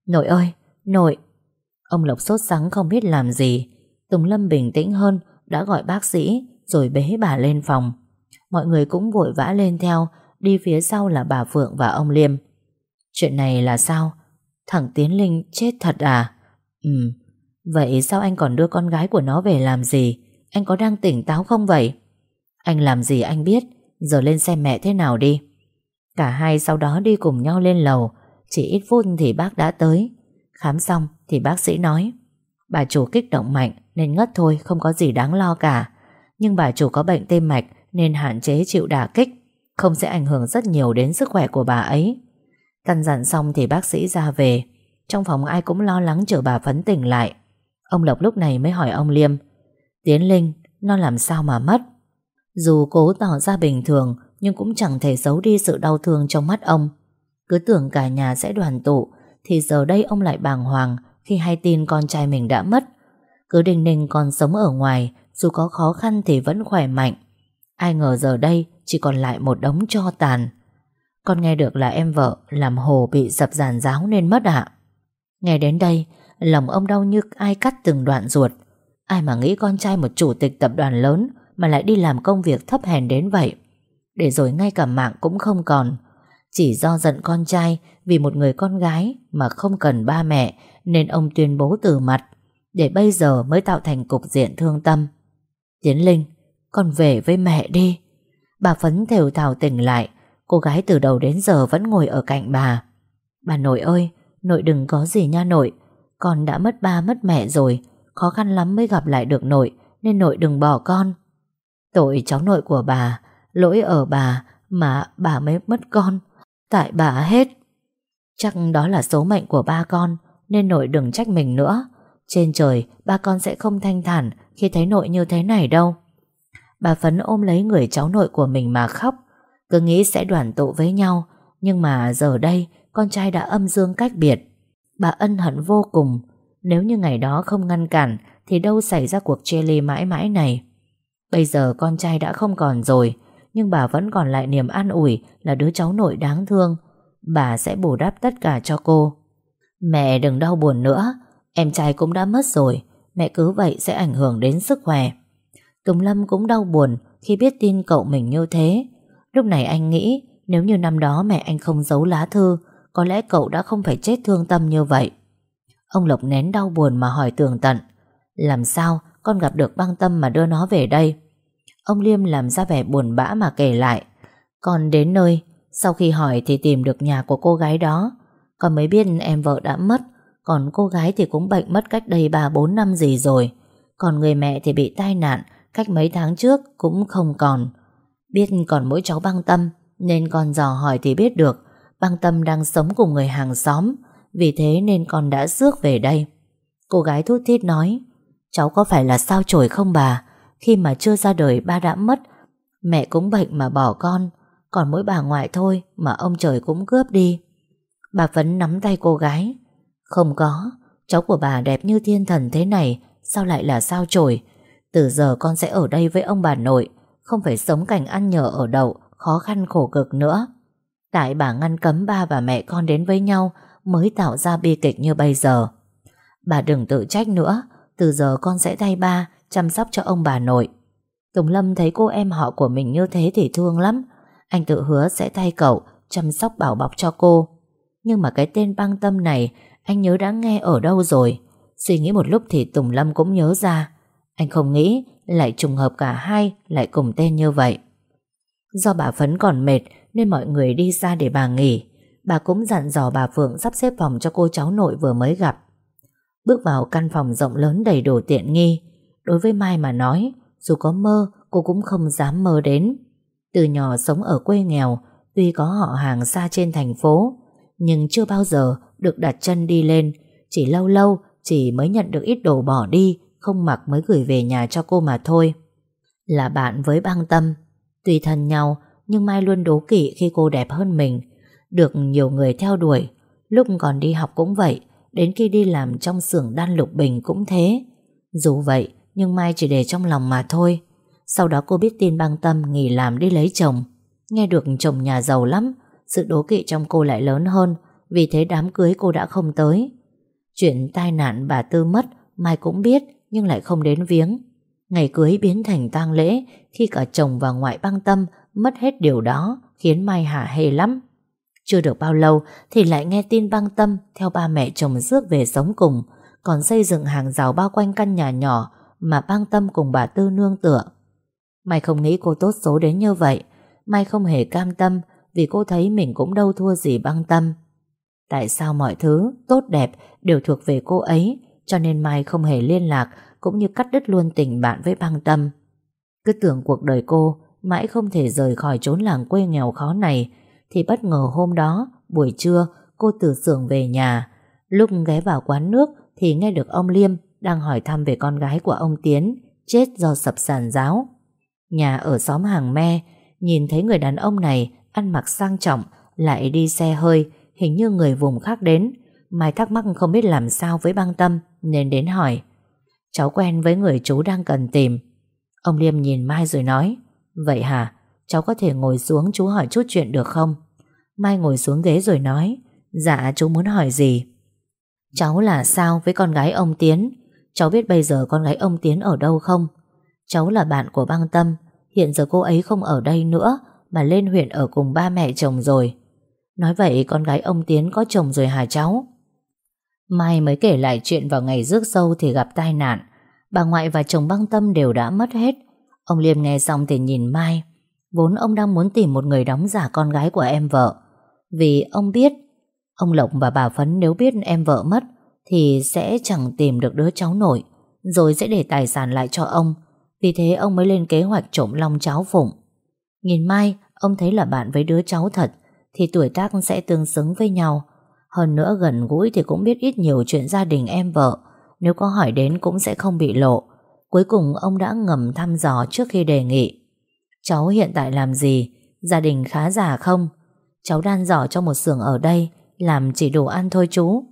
Nội ơi, nội! Ông Lộc sốt sắng không biết làm gì. Tùng Lâm bình tĩnh hơn Đã gọi bác sĩ Rồi bế bà lên phòng. Mọi người cũng vội vã lên theo Đi phía sau là bà Phượng và ông Liêm. Chuyện này là sao? Thằng Tiến Linh chết thật à? Ừ, vậy sao anh còn đưa con gái của nó về làm gì? Anh có đang tỉnh táo không vậy? Anh làm gì anh biết, giờ lên xem mẹ thế nào đi. Cả hai sau đó đi cùng nhau lên lầu, chỉ ít phút thì bác đã tới. Khám xong thì bác sĩ nói, bà chủ kích động mạnh nên ngất thôi, không có gì đáng lo cả. Nhưng bà chủ có bệnh tim mạch nên hạn chế chịu đả kích, không sẽ ảnh hưởng rất nhiều đến sức khỏe của bà ấy. Căn dặn xong thì bác sĩ ra về. Trong phòng ai cũng lo lắng chờ bà Phấn tỉnh lại. Ông Lộc lúc này mới hỏi ông Liêm. Tiến Linh, nó làm sao mà mất? Dù cố tỏ ra bình thường, nhưng cũng chẳng thể giấu đi sự đau thương trong mắt ông. Cứ tưởng cả nhà sẽ đoàn tụ, thì giờ đây ông lại bàng hoàng khi hay tin con trai mình đã mất. Cứ đình ninh còn sống ở ngoài, dù có khó khăn thì vẫn khỏe mạnh. Ai ngờ giờ đây chỉ còn lại một đống cho tàn. Con nghe được là em vợ làm hồ bị dập giàn giáo nên mất ạ. Nghe đến đây, lòng ông đau như ai cắt từng đoạn ruột. Ai mà nghĩ con trai một chủ tịch tập đoàn lớn mà lại đi làm công việc thấp hèn đến vậy. Để rồi ngay cả mạng cũng không còn. Chỉ do giận con trai vì một người con gái mà không cần ba mẹ nên ông tuyên bố từ mặt. Để bây giờ mới tạo thành cục diện thương tâm. Tiến Linh, con về với mẹ đi. Bà Phấn thều thào tỉnh lại, cô gái từ đầu đến giờ vẫn ngồi ở cạnh bà. Bà nội ơi, nội đừng có gì nha nội, con đã mất ba mất mẹ rồi, khó khăn lắm mới gặp lại được nội, nên nội đừng bỏ con. Tội cháu nội của bà, lỗi ở bà mà bà mới mất con, tại bà hết. Chắc đó là số mệnh của ba con, nên nội đừng trách mình nữa. Trên trời, ba con sẽ không thanh thản khi thấy nội như thế này đâu. Bà Phấn ôm lấy người cháu nội của mình mà khóc, cứ nghĩ sẽ đoàn tụ với nhau, nhưng mà giờ đây con trai đã âm dương cách biệt. Bà ân hận vô cùng, nếu như ngày đó không ngăn cản thì đâu xảy ra cuộc chia ly mãi mãi này. Bây giờ con trai đã không còn rồi, nhưng bà vẫn còn lại niềm an ủi là đứa cháu nội đáng thương. Bà sẽ bù đắp tất cả cho cô. Mẹ đừng đau buồn nữa, em trai cũng đã mất rồi, mẹ cứ vậy sẽ ảnh hưởng đến sức khỏe. Tùng Lâm cũng đau buồn khi biết tin cậu mình như thế. Lúc này anh nghĩ nếu như năm đó mẹ anh không giấu lá thư, có lẽ cậu đã không phải chết thương tâm như vậy. Ông Lộc nén đau buồn mà hỏi tường tận. Làm sao con gặp được băng tâm mà đưa nó về đây? Ông Liêm làm ra vẻ buồn bã mà kể lại. Con đến nơi, sau khi hỏi thì tìm được nhà của cô gái đó. Con mới biết em vợ đã mất, còn cô gái thì cũng bệnh mất cách đây 3-4 năm gì rồi. Còn người mẹ thì bị tai nạn, cách mấy tháng trước cũng không còn. Biết còn mỗi cháu băng tâm, nên con dò hỏi thì biết được băng tâm đang sống cùng người hàng xóm, vì thế nên con đã rước về đây. Cô gái thút thít nói, cháu có phải là sao chổi không bà? Khi mà chưa ra đời ba đã mất, mẹ cũng bệnh mà bỏ con, còn mỗi bà ngoại thôi mà ông trời cũng cướp đi. Bà Phấn nắm tay cô gái. Không có, cháu của bà đẹp như thiên thần thế này, sao lại là sao chổi? Từ giờ con sẽ ở đây với ông bà nội, không phải sống cảnh ăn nhờ ở đậu, khó khăn khổ cực nữa. Tại bà ngăn cấm ba và mẹ con đến với nhau mới tạo ra bi kịch như bây giờ. Bà đừng tự trách nữa, từ giờ con sẽ thay ba chăm sóc cho ông bà nội. Tùng Lâm thấy cô em họ của mình như thế thì thương lắm. Anh tự hứa sẽ thay cậu chăm sóc bảo bọc cho cô. Nhưng mà cái tên băng tâm này anh nhớ đã nghe ở đâu rồi. Suy nghĩ một lúc thì Tùng Lâm cũng nhớ ra. Anh không nghĩ lại trùng hợp cả hai lại cùng tên như vậy. Do bà Phấn còn mệt nên mọi người đi ra để bà nghỉ. Bà cũng dặn dò bà Phượng sắp xếp phòng cho cô cháu nội vừa mới gặp. Bước vào căn phòng rộng lớn đầy đủ tiện nghi. Đối với Mai mà nói, dù có mơ, cô cũng không dám mơ đến. Từ nhỏ sống ở quê nghèo, tuy có họ hàng xa trên thành phố, nhưng chưa bao giờ được đặt chân đi lên. Chỉ lâu lâu, chỉ mới nhận được ít đồ bỏ đi, không mặc mới gửi về nhà cho cô mà thôi. Là bạn với băng tâm, Tuy thân nhau, nhưng Mai luôn đố kỵ khi cô đẹp hơn mình. Được nhiều người theo đuổi. Lúc còn đi học cũng vậy, đến khi đi làm trong xưởng đan lục bình cũng thế. Dù vậy, nhưng Mai chỉ để trong lòng mà thôi. Sau đó cô biết tin băng tâm nghỉ làm đi lấy chồng. Nghe được chồng nhà giàu lắm, sự đố kỵ trong cô lại lớn hơn, vì thế đám cưới cô đã không tới. Chuyện tai nạn bà Tư mất, Mai cũng biết, nhưng lại không đến viếng. Ngày cưới biến thành tang lễ khi cả chồng và ngoại băng tâm mất hết điều đó khiến Mai hả hề lắm. Chưa được bao lâu thì lại nghe tin băng tâm theo ba mẹ chồng rước về sống cùng, còn xây dựng hàng rào bao quanh căn nhà nhỏ mà băng tâm cùng bà Tư nương tựa. Mai không nghĩ cô tốt số đến như vậy. Mai không hề cam tâm vì cô thấy mình cũng đâu thua gì băng tâm. Tại sao mọi thứ tốt đẹp đều thuộc về cô ấy cho nên Mai không hề liên lạc cũng như cắt đứt luôn tình bạn với băng tâm. Cứ tưởng cuộc đời cô mãi không thể rời khỏi chốn làng quê nghèo khó này, thì bất ngờ hôm đó, buổi trưa, cô từ xưởng về nhà. Lúc ghé vào quán nước thì nghe được ông Liêm đang hỏi thăm về con gái của ông Tiến, chết do sập sàn giáo. Nhà ở xóm hàng me, nhìn thấy người đàn ông này ăn mặc sang trọng, lại đi xe hơi, hình như người vùng khác đến. Mai thắc mắc không biết làm sao với băng tâm, nên đến hỏi. Cháu quen với người chú đang cần tìm. Ông Liêm nhìn Mai rồi nói, Vậy hả, cháu có thể ngồi xuống chú hỏi chút chuyện được không? Mai ngồi xuống ghế rồi nói, Dạ chú muốn hỏi gì? Cháu là sao với con gái ông Tiến? Cháu biết bây giờ con gái ông Tiến ở đâu không? Cháu là bạn của băng tâm, hiện giờ cô ấy không ở đây nữa, mà lên huyện ở cùng ba mẹ chồng rồi. Nói vậy con gái ông Tiến có chồng rồi hả cháu? Mai mới kể lại chuyện vào ngày rước sâu thì gặp tai nạn. Bà ngoại và chồng băng tâm đều đã mất hết. Ông Liêm nghe xong thì nhìn Mai. Vốn ông đang muốn tìm một người đóng giả con gái của em vợ. Vì ông biết, ông Lộc và bà Phấn nếu biết em vợ mất thì sẽ chẳng tìm được đứa cháu nội, rồi sẽ để tài sản lại cho ông. Vì thế ông mới lên kế hoạch trộm long cháu Phụng. Nhìn Mai, ông thấy là bạn với đứa cháu thật, thì tuổi tác sẽ tương xứng với nhau. Hơn nữa gần gũi thì cũng biết ít nhiều chuyện gia đình em vợ, nếu có hỏi đến cũng sẽ không bị lộ. Cuối cùng ông đã ngầm thăm dò trước khi đề nghị. Cháu hiện tại làm gì? Gia đình khá giả không? Cháu đan dò cho một xưởng ở đây, làm chỉ đủ ăn thôi chú.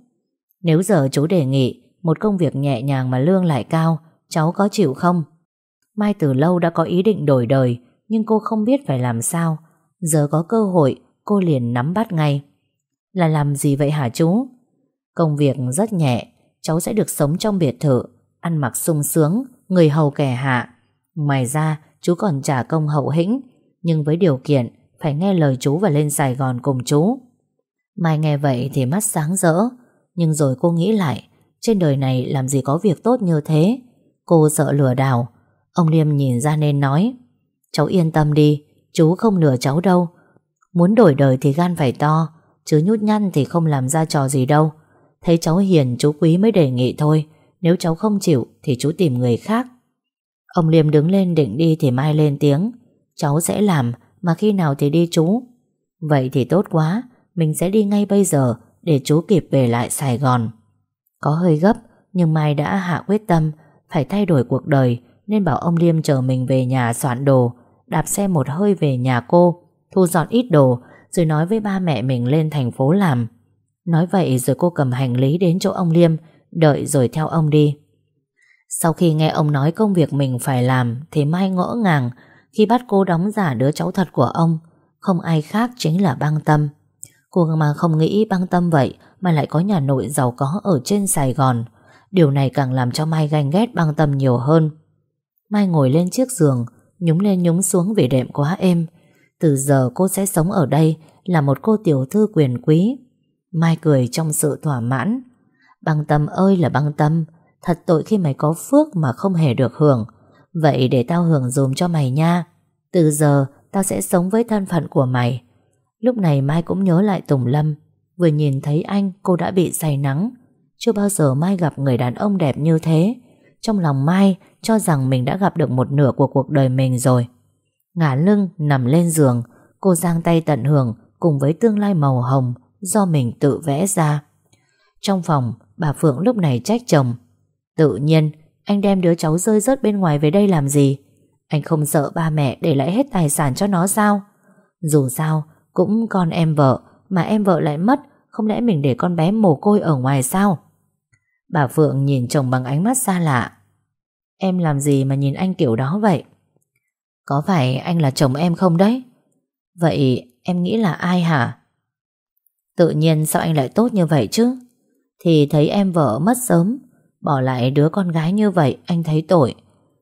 Nếu giờ chú đề nghị một công việc nhẹ nhàng mà lương lại cao, cháu có chịu không? Mai từ lâu đã có ý định đổi đời, nhưng cô không biết phải làm sao. Giờ có cơ hội, cô liền nắm bắt ngay. Là làm gì vậy hả chú? Công việc rất nhẹ, cháu sẽ được sống trong biệt thự, ăn mặc sung sướng, người hầu kẻ hạ. Ngoài ra, chú còn trả công hậu hĩnh, nhưng với điều kiện phải nghe lời chú và lên Sài Gòn cùng chú. Mai nghe vậy thì mắt sáng rỡ, nhưng rồi cô nghĩ lại, trên đời này làm gì có việc tốt như thế. Cô sợ lừa đảo. Ông Liêm nhìn ra nên nói, cháu yên tâm đi, chú không lừa cháu đâu. Muốn đổi đời thì gan phải to, chứ nhút nhăn thì không làm ra trò gì đâu. Thấy cháu hiền chú quý mới đề nghị thôi, nếu cháu không chịu thì chú tìm người khác. Ông Liêm đứng lên định đi thì Mai lên tiếng, cháu sẽ làm, mà khi nào thì đi chú. Vậy thì tốt quá, mình sẽ đi ngay bây giờ để chú kịp về lại Sài Gòn. Có hơi gấp, nhưng Mai đã hạ quyết tâm phải thay đổi cuộc đời nên bảo ông Liêm chờ mình về nhà soạn đồ, đạp xe một hơi về nhà cô, thu dọn ít đồ rồi nói với ba mẹ mình lên thành phố làm. Nói vậy rồi cô cầm hành lý đến chỗ ông Liêm, đợi rồi theo ông đi. Sau khi nghe ông nói công việc mình phải làm thì Mai ngỡ ngàng khi bắt cô đóng giả đứa cháu thật của ông. Không ai khác chính là băng tâm. Cô mà không nghĩ băng tâm vậy mà lại có nhà nội giàu có ở trên Sài Gòn. Điều này càng làm cho Mai ganh ghét băng tâm nhiều hơn. Mai ngồi lên chiếc giường, nhúng lên nhúng xuống vì đệm quá êm. Từ giờ cô sẽ sống ở đây là một cô tiểu thư quyền quý. Mai cười trong sự thỏa mãn. Băng tâm ơi là băng tâm, thật tội khi mày có phước mà không hề được hưởng. Vậy để tao hưởng dùm cho mày nha. Từ giờ tao sẽ sống với thân phận của mày. Lúc này Mai cũng nhớ lại Tùng Lâm. Vừa nhìn thấy anh cô đã bị say nắng. Chưa bao giờ Mai gặp người đàn ông đẹp như thế. Trong lòng Mai cho rằng mình đã gặp được một nửa của cuộc đời mình rồi. Ngả lưng nằm lên giường, cô giang tay tận hưởng cùng với tương lai màu hồng do mình tự vẽ ra. Trong phòng, bà Phượng lúc này trách chồng. Tự nhiên, anh đem đứa cháu rơi rớt bên ngoài về đây làm gì? Anh không sợ ba mẹ để lại hết tài sản cho nó sao? Dù sao, cũng con em vợ, mà em vợ lại mất, không lẽ mình để con bé mồ côi ở ngoài sao? Bà Phượng nhìn chồng bằng ánh mắt xa lạ. Em làm gì mà nhìn anh kiểu đó vậy? Có phải anh là chồng em không đấy? Vậy em nghĩ là ai hả? Tự nhiên sao anh lại tốt như vậy chứ? Thì thấy em vợ mất sớm, bỏ lại đứa con gái như vậy anh thấy tội.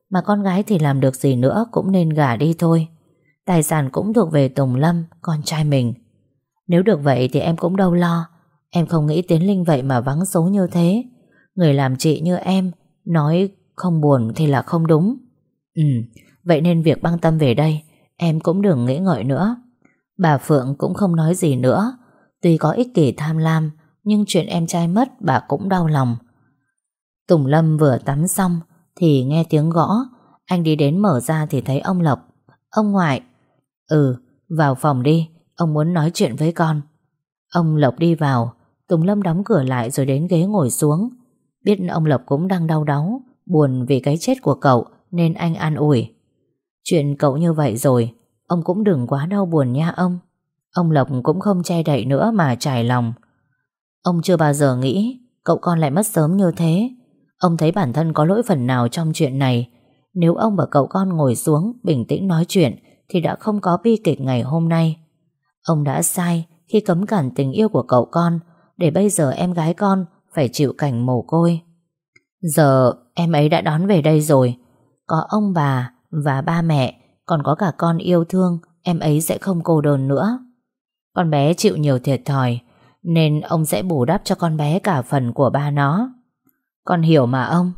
Mà con gái thì làm được gì nữa cũng nên gả đi thôi. Tài sản cũng thuộc về Tùng Lâm, con trai mình. Nếu được vậy thì em cũng đâu lo. Em không nghĩ Tiến Linh vậy mà vắng số như thế. Người làm chị như em, nói không buồn thì là không đúng. Ừ, vậy nên việc băng tâm về đây, em cũng đừng nghĩ ngợi nữa. Bà Phượng cũng không nói gì nữa. Tuy có ích kỷ tham lam, nhưng chuyện em trai mất bà cũng đau lòng. Tùng Lâm vừa tắm xong thì nghe tiếng gõ. Anh đi đến mở ra thì thấy ông Lộc Ông ngoại Ừ vào phòng đi Ông muốn nói chuyện với con Ông Lộc đi vào Tùng Lâm đóng cửa lại rồi đến ghế ngồi xuống Biết ông Lộc cũng đang đau đáu Buồn vì cái chết của cậu Nên anh an ủi Chuyện cậu như vậy rồi, Ông cũng đừng quá đau buồn nha ông. Ông Lộc cũng không che đậy nữa mà trải lòng. Ông chưa bao giờ nghĩ Cậu con lại mất sớm như thế. Ông thấy bản thân có lỗi phần nào trong chuyện này. Nếu ông và cậu con ngồi xuống, Bình tĩnh nói chuyện, Thì đã không có bi kịch ngày hôm nay. Ông đã sai khi cấm cản tình yêu của cậu con, Để bây giờ em gái con Phải chịu cảnh mồ côi. Giờ em ấy đã đón về đây rồi. Có ông bà và ba mẹ, Còn có cả con yêu thương, Em ấy sẽ không cô đơn nữa. Con bé chịu nhiều thiệt thòi, Nên ông sẽ bù đắp cho con bé cả phần của ba nó. Con hiểu mà ông,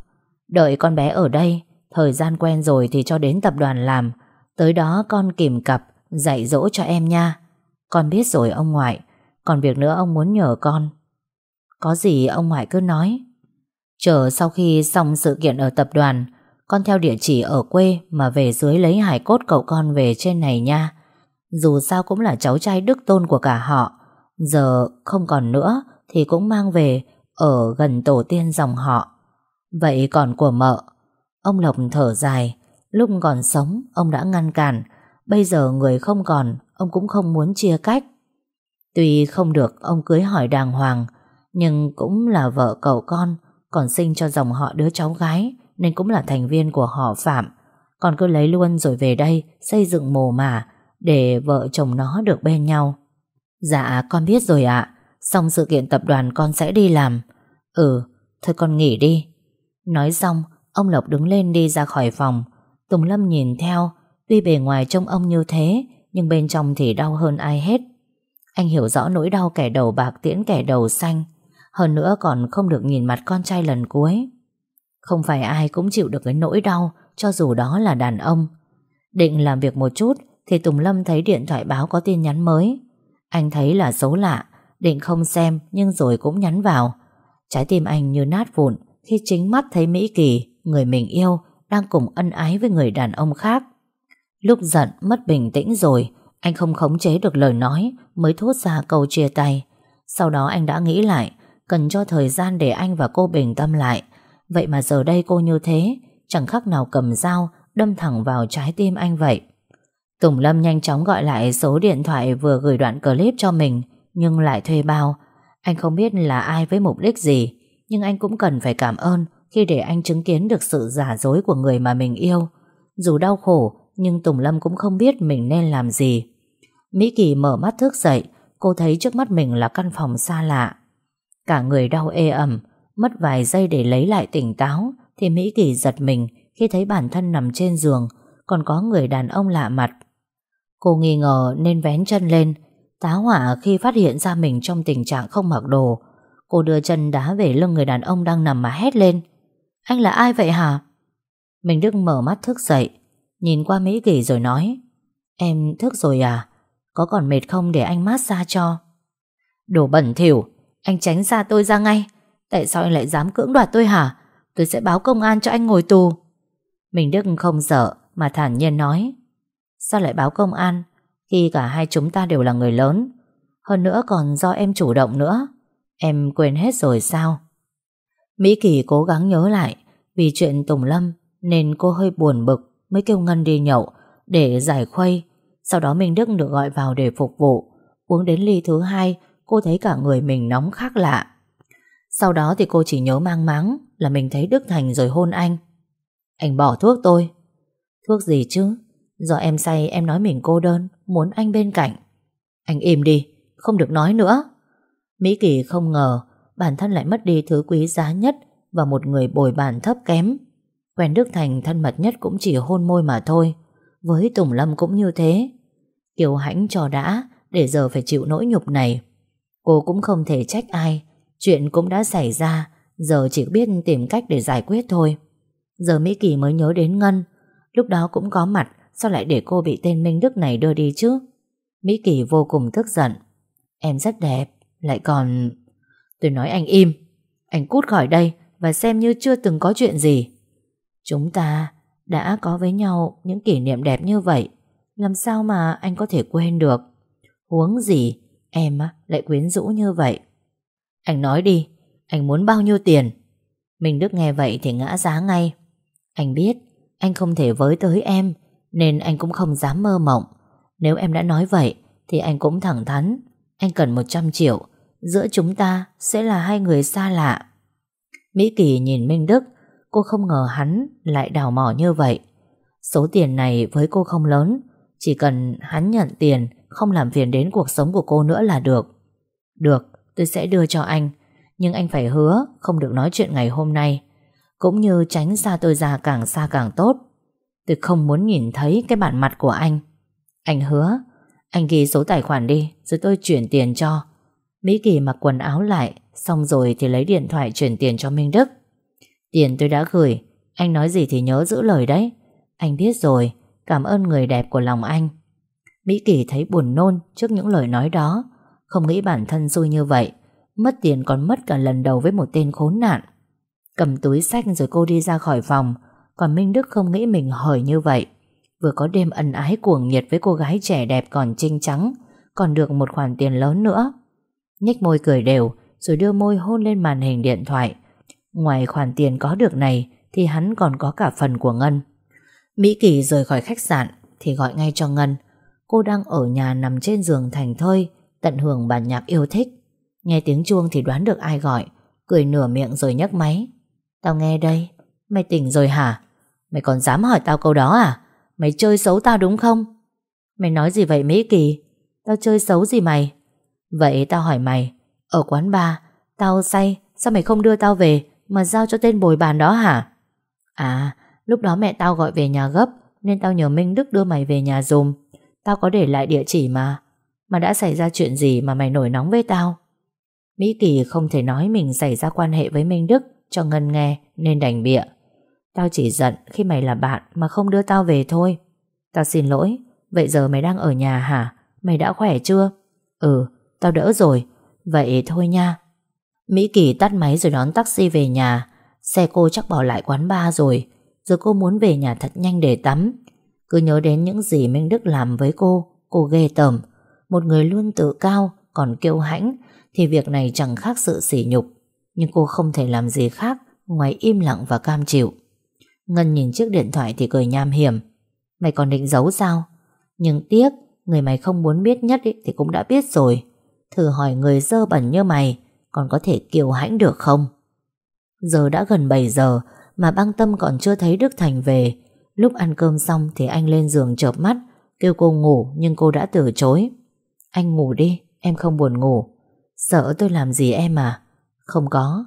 Đợi con bé ở đây, Thời gian quen rồi thì cho đến tập đoàn làm, Tới đó con kìm cặp, Dạy dỗ cho em nha. Con biết rồi ông ngoại, Còn việc nữa ông muốn nhờ con. Có gì ông ngoại cứ nói. Chờ sau khi xong sự kiện ở tập đoàn con theo địa chỉ ở quê Mà về dưới lấy hải cốt cậu con về trên này nha. Dù sao cũng là cháu trai đức tôn của cả họ. Giờ không còn nữa Thì cũng mang về Ở gần tổ tiên dòng họ. Vậy còn của mợ? Ông Lộc thở dài. Lúc còn sống, ông đã ngăn cản. Bây giờ người không còn, Ông cũng không muốn chia cách. Tuy không được, ông cưới hỏi đàng hoàng, Nhưng cũng là vợ cậu con, Còn sinh cho dòng họ đứa cháu gái. Nên cũng là thành viên của họ Phạm. Còn cứ lấy luôn rồi về đây, Xây dựng mồ mả Để vợ chồng nó được bên nhau. Dạ con biết rồi ạ. Xong sự kiện tập đoàn con sẽ đi làm. Ừ Thôi con nghỉ đi. Nói xong, Ông Lộc đứng lên đi ra khỏi phòng. Tùng Lâm nhìn theo, Tuy bề ngoài trông ông như thế, Nhưng bên trong thì đau hơn ai hết. Anh hiểu rõ nỗi đau kẻ đầu bạc tiễn kẻ đầu xanh. Hơn nữa còn không được nhìn mặt con trai lần cuối. Không phải ai cũng chịu được cái nỗi đau, Cho dù đó là đàn ông. Định làm việc một chút, Thì Tùng Lâm thấy điện thoại báo có tin nhắn mới. Anh thấy là số lạ, Định không xem, nhưng rồi cũng nhắn vào. Trái tim anh như nát vụn, Khi chính mắt thấy Mỹ Kỳ, Người mình yêu, Đang cùng ân ái với người đàn ông khác. Lúc giận, mất bình tĩnh rồi, Anh không khống chế được lời nói, Mới thốt ra câu chia tay. Sau đó anh đã nghĩ lại, Cần cho thời gian để anh và cô bình tâm lại. Vậy mà giờ đây cô như thế Chẳng khác nào cầm dao Đâm thẳng vào trái tim anh vậy Tùng Lâm nhanh chóng gọi lại số điện thoại Vừa gửi đoạn clip cho mình Nhưng lại thuê bao Anh không biết là ai với mục đích gì Nhưng anh cũng cần phải cảm ơn Khi để anh chứng kiến được sự giả dối Của người mà mình yêu Dù đau khổ nhưng Tùng Lâm cũng không biết mình nên làm gì. Mỹ Kỳ mở mắt thức dậy, cô thấy trước mắt mình là căn phòng xa lạ. Cả người đau ê ẩm, mất vài giây để lấy lại tỉnh táo, thì Mỹ Kỳ giật mình khi thấy bản thân nằm trên giường, còn có người đàn ông lạ mặt. Cô nghi ngờ nên vén chân lên, tá hỏa khi phát hiện ra mình trong tình trạng không mặc đồ. Cô đưa chân đá về lưng người đàn ông đang nằm mà hét lên. Anh là ai vậy hả? Mình Đức mở mắt thức dậy, Nhìn qua Mỹ Kỳ rồi nói Em thức rồi à Có còn mệt không để anh mát xa cho Đồ bẩn thỉu Anh tránh xa tôi ra ngay Tại sao anh lại dám cưỡng đoạt tôi hả Tôi sẽ báo công an cho anh ngồi tù Mình Đức không sợ Mà thản nhiên nói Sao lại báo công an Khi cả hai chúng ta đều là người lớn Hơn nữa còn do em chủ động nữa Em quên hết rồi sao Mỹ Kỳ cố gắng nhớ lại Vì chuyện Tùng Lâm Nên cô hơi buồn bực mới kêu Ngân đi nhậu để giải khuây. Sau đó Minh Đức được gọi vào để phục vụ. Uống đến ly thứ hai, cô thấy cả người mình nóng khác lạ. Sau đó thì cô chỉ nhớ mang máng là mình thấy Đức Thành rồi hôn anh. Anh bỏ thuốc tôi. Thuốc gì chứ? Do em say em nói mình cô đơn, muốn anh bên cạnh. Anh im đi, không được nói nữa. Mỹ Kỳ không ngờ bản thân lại mất đi thứ quý giá nhất và một người bồi bàn thấp kém. Quen Đức Thành thân mật nhất cũng chỉ hôn môi mà thôi Với Tùng Lâm cũng như thế Kiều hãnh cho đã Để giờ phải chịu nỗi nhục này Cô cũng không thể trách ai Chuyện cũng đã xảy ra, Giờ chỉ biết tìm cách để giải quyết thôi. Giờ Mỹ Kỳ mới nhớ đến Ngân, Lúc đó cũng có mặt, Sao lại để cô bị tên Minh Đức này đưa đi chứ? Mỹ Kỳ vô cùng tức giận. Em rất đẹp, Lại còn, Tôi nói anh im. Anh cút khỏi đây Và xem như chưa từng có chuyện gì. Chúng ta đã có với nhau những kỷ niệm đẹp như vậy, Làm sao mà anh có thể quên được? Huống gì Em lại quyến rũ như vậy? Anh nói đi, Anh muốn bao nhiêu tiền? Minh Đức nghe vậy thì ngã giá ngay. Anh biết, anh không thể với tới em, Nên anh cũng không dám mơ mộng. Nếu em đã nói vậy, Thì anh cũng thẳng thắn. Anh cần 100 triệu, Giữa chúng ta sẽ là hai người xa lạ. Mỹ Kỳ nhìn Minh Đức, Cô không ngờ hắn lại đào mỏ như vậy. Số tiền này với cô không lớn, Chỉ cần hắn nhận tiền, Không làm phiền đến cuộc sống của cô nữa là được. Được tôi sẽ đưa cho anh. Nhưng anh phải hứa Không được nói chuyện ngày hôm nay. Cũng như tránh xa tôi ra càng xa càng tốt. Tôi không muốn nhìn thấy Cái bản mặt của anh. Anh hứa. Anh ghi số tài khoản đi, Rồi tôi chuyển tiền cho. Mỹ Kỳ mặc quần áo lại, Xong rồi thì lấy điện thoại chuyển tiền cho Minh Đức. Tiền tôi đã gửi, Anh nói gì thì nhớ giữ lời đấy. Anh biết rồi, Cảm ơn người đẹp của lòng anh. Mỹ Kỳ thấy buồn nôn trước những lời nói đó. Không nghĩ bản thân xui như vậy, Mất tiền còn mất cả lần đầu với một tên khốn nạn. Cầm túi sách rồi cô đi ra khỏi phòng, Còn Minh Đức không nghĩ mình hời như vậy. Vừa có đêm ân ái cuồng nhiệt với cô gái trẻ đẹp còn trinh trắng, Còn được một khoản tiền lớn nữa. Nhếch môi cười đều, Rồi đưa môi hôn lên màn hình điện thoại. Ngoài khoản tiền có được này, Thì hắn còn có cả phần của Ngân. Mỹ Kỳ rời khỏi khách sạn, Thì gọi ngay cho Ngân. Cô đang ở nhà nằm trên giường thành thơi Tận hưởng bản nhạc yêu thích. Nghe tiếng chuông thì đoán được ai gọi. Cười nửa miệng rồi nhấc máy. Tao nghe đây. Mày tỉnh rồi hả? Mày còn dám hỏi tao câu đó à? Mày chơi xấu tao đúng không? Mày nói gì vậy Mỹ Kỳ? Tao chơi xấu gì mày? Vậy tao hỏi mày. Ở quán bar, Tao say, Sao mày không đưa tao về Mà giao cho tên bồi bàn đó hả? À lúc đó mẹ tao gọi về nhà gấp Nên tao nhờ Minh Đức đưa mày về nhà dùm. Tao có để lại địa chỉ mà. Mà đã xảy ra chuyện gì mà mày nổi nóng với tao Mỹ Kỳ không thể nói mình xảy ra quan hệ với Minh Đức cho Ngân nghe nên đành bịa. Tao chỉ giận khi mày là bạn mà không đưa tao về thôi. Tao xin lỗi, vậy giờ mày đang ở nhà hả? Mày đã khỏe chưa? Ừ, tao đỡ rồi. Vậy thôi nha. Mỹ Kỳ tắt máy rồi đón taxi về nhà. Xe cô chắc bỏ lại quán bar rồi. Giờ cô muốn về nhà thật nhanh để tắm. Cứ nhớ đến những gì Minh Đức làm với cô, cô ghê tởm. Một người luôn tự cao, còn kiêu hãnh, thì việc này chẳng khác sự sỉ nhục. Nhưng cô không thể làm gì khác ngoài im lặng và cam chịu. Ngân nhìn chiếc điện thoại thì cười nham hiểm. Mày còn định giấu sao? Nhưng tiếc, người mày không muốn biết nhất ý, thì cũng đã biết rồi. Thử hỏi người dơ bẩn như mày còn có thể kiều hãnh được không? Giờ đã gần 7 giờ mà băng tâm còn chưa thấy Đức Thành về. Lúc ăn cơm xong thì anh lên giường chợp mắt, kêu cô ngủ nhưng cô đã từ chối. Anh ngủ đi, em không buồn ngủ. Sợ tôi làm gì em à? Không có.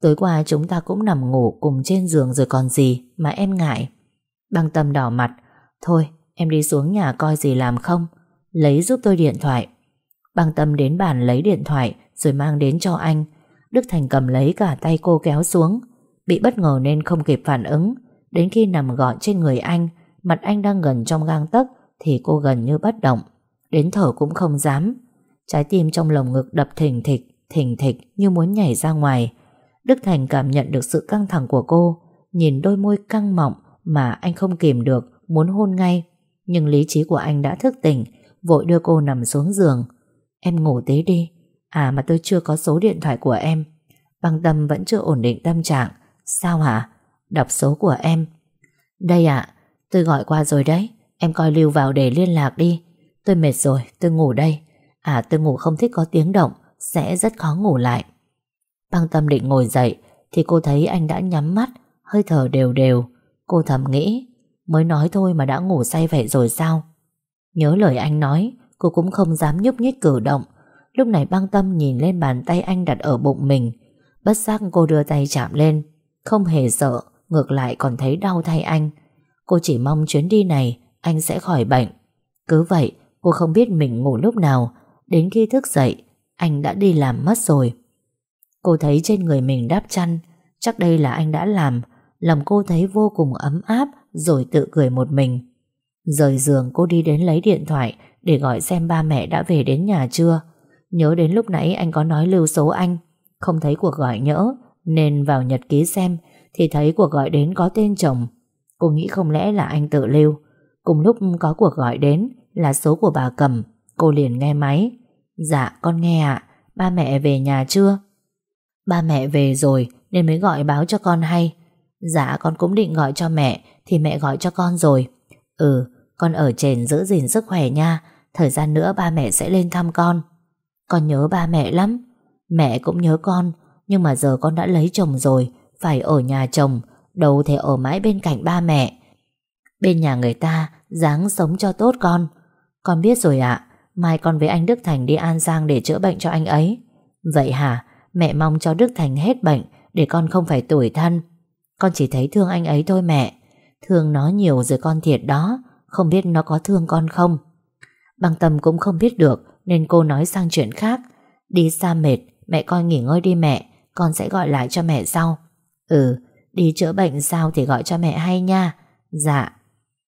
Tối qua chúng ta cũng nằm ngủ cùng trên giường rồi còn gì Mà em ngại. Băng tâm đỏ mặt. Thôi em đi xuống nhà coi gì làm không? Lấy giúp tôi điện thoại. Băng tâm đến bàn lấy điện thoại Rồi mang đến cho anh. Đức Thành cầm lấy cả tay cô kéo xuống. Bị bất ngờ nên không kịp phản ứng. Đến khi nằm gọn trên người anh Mặt anh đang gần trong gang tấc Thì cô gần như bất động. Đến thở cũng không dám Trái tim trong lồng ngực đập thình thịch thình thịch như muốn nhảy ra ngoài. Đức Thành cảm nhận được sự căng thẳng của cô, nhìn đôi môi căng mọng mà anh không kìm được, muốn hôn ngay. Nhưng lý trí của anh đã thức tỉnh, vội đưa cô nằm xuống giường. Em ngủ tí đi. À mà tôi chưa có số điện thoại của em. Băng tâm vẫn chưa ổn định tâm trạng. Sao hả? Đọc số của em. Đây ạ, tôi gọi qua rồi đấy. Em coi lưu vào để liên lạc đi. Tôi mệt rồi, tôi ngủ đây. À tôi ngủ không thích có tiếng động sẽ rất khó ngủ lại. Băng tâm định ngồi dậy thì cô thấy anh đã nhắm mắt, hơi thở đều đều. Cô thầm nghĩ, mới nói thôi mà đã ngủ say vậy rồi sao? Nhớ lời anh nói, cô cũng không dám nhúc nhích cử động. Lúc này băng tâm nhìn lên bàn tay anh đặt ở bụng mình. Bất giác cô đưa tay chạm lên, không hề sợ, ngược lại còn thấy đau thay anh. Cô chỉ mong chuyến đi này anh sẽ khỏi bệnh. Cứ vậy, cô không biết mình ngủ lúc nào, đến khi thức dậy anh đã đi làm mất rồi. Cô thấy trên người mình đáp chăn. Chắc đây là anh đã làm. Lòng cô thấy vô cùng ấm áp Rồi tự cười một mình. Rời giường cô đi đến lấy điện thoại Để gọi xem ba mẹ đã về đến nhà chưa. Nhớ đến lúc nãy anh có nói lưu số anh. Không thấy cuộc gọi nhỡ Nên vào nhật ký xem Thì thấy cuộc gọi đến có tên chồng. Cô nghĩ không lẽ là anh tự lưu. Cùng lúc có cuộc gọi đến là số của bà Cầm. Cô liền nghe máy. Dạ con nghe ạ. Ba mẹ về nhà chưa? Ba mẹ về rồi, Nên mới gọi báo cho con hay. Dạ con cũng định gọi cho mẹ, Thì mẹ gọi cho con rồi. Ừ con ở trên giữ gìn sức khỏe nha. Thời gian nữa ba mẹ sẽ lên thăm con. Con nhớ ba mẹ lắm. Mẹ cũng nhớ con, Nhưng mà giờ con đã lấy chồng rồi, Phải ở nhà chồng, Đâu thể ở mãi bên cạnh ba mẹ. Bên nhà người ta, dáng sống cho tốt con. Con biết rồi ạ. Mai con với anh Đức Thành đi An Giang Để chữa bệnh cho anh ấy. Vậy hả? Mẹ mong cho Đức Thành hết bệnh Để con không phải tuổi thân. Con chỉ thấy thương anh ấy thôi mẹ. Thương nó nhiều rồi con thiệt đó. Không biết nó có thương con không? Băng tâm cũng không biết được Nên cô nói sang chuyện khác. Đi xa mệt, Mẹ coi nghỉ ngơi đi mẹ. Con sẽ gọi lại cho mẹ sau. Ừ Đi chữa bệnh sao thì gọi cho mẹ hay nha. Dạ.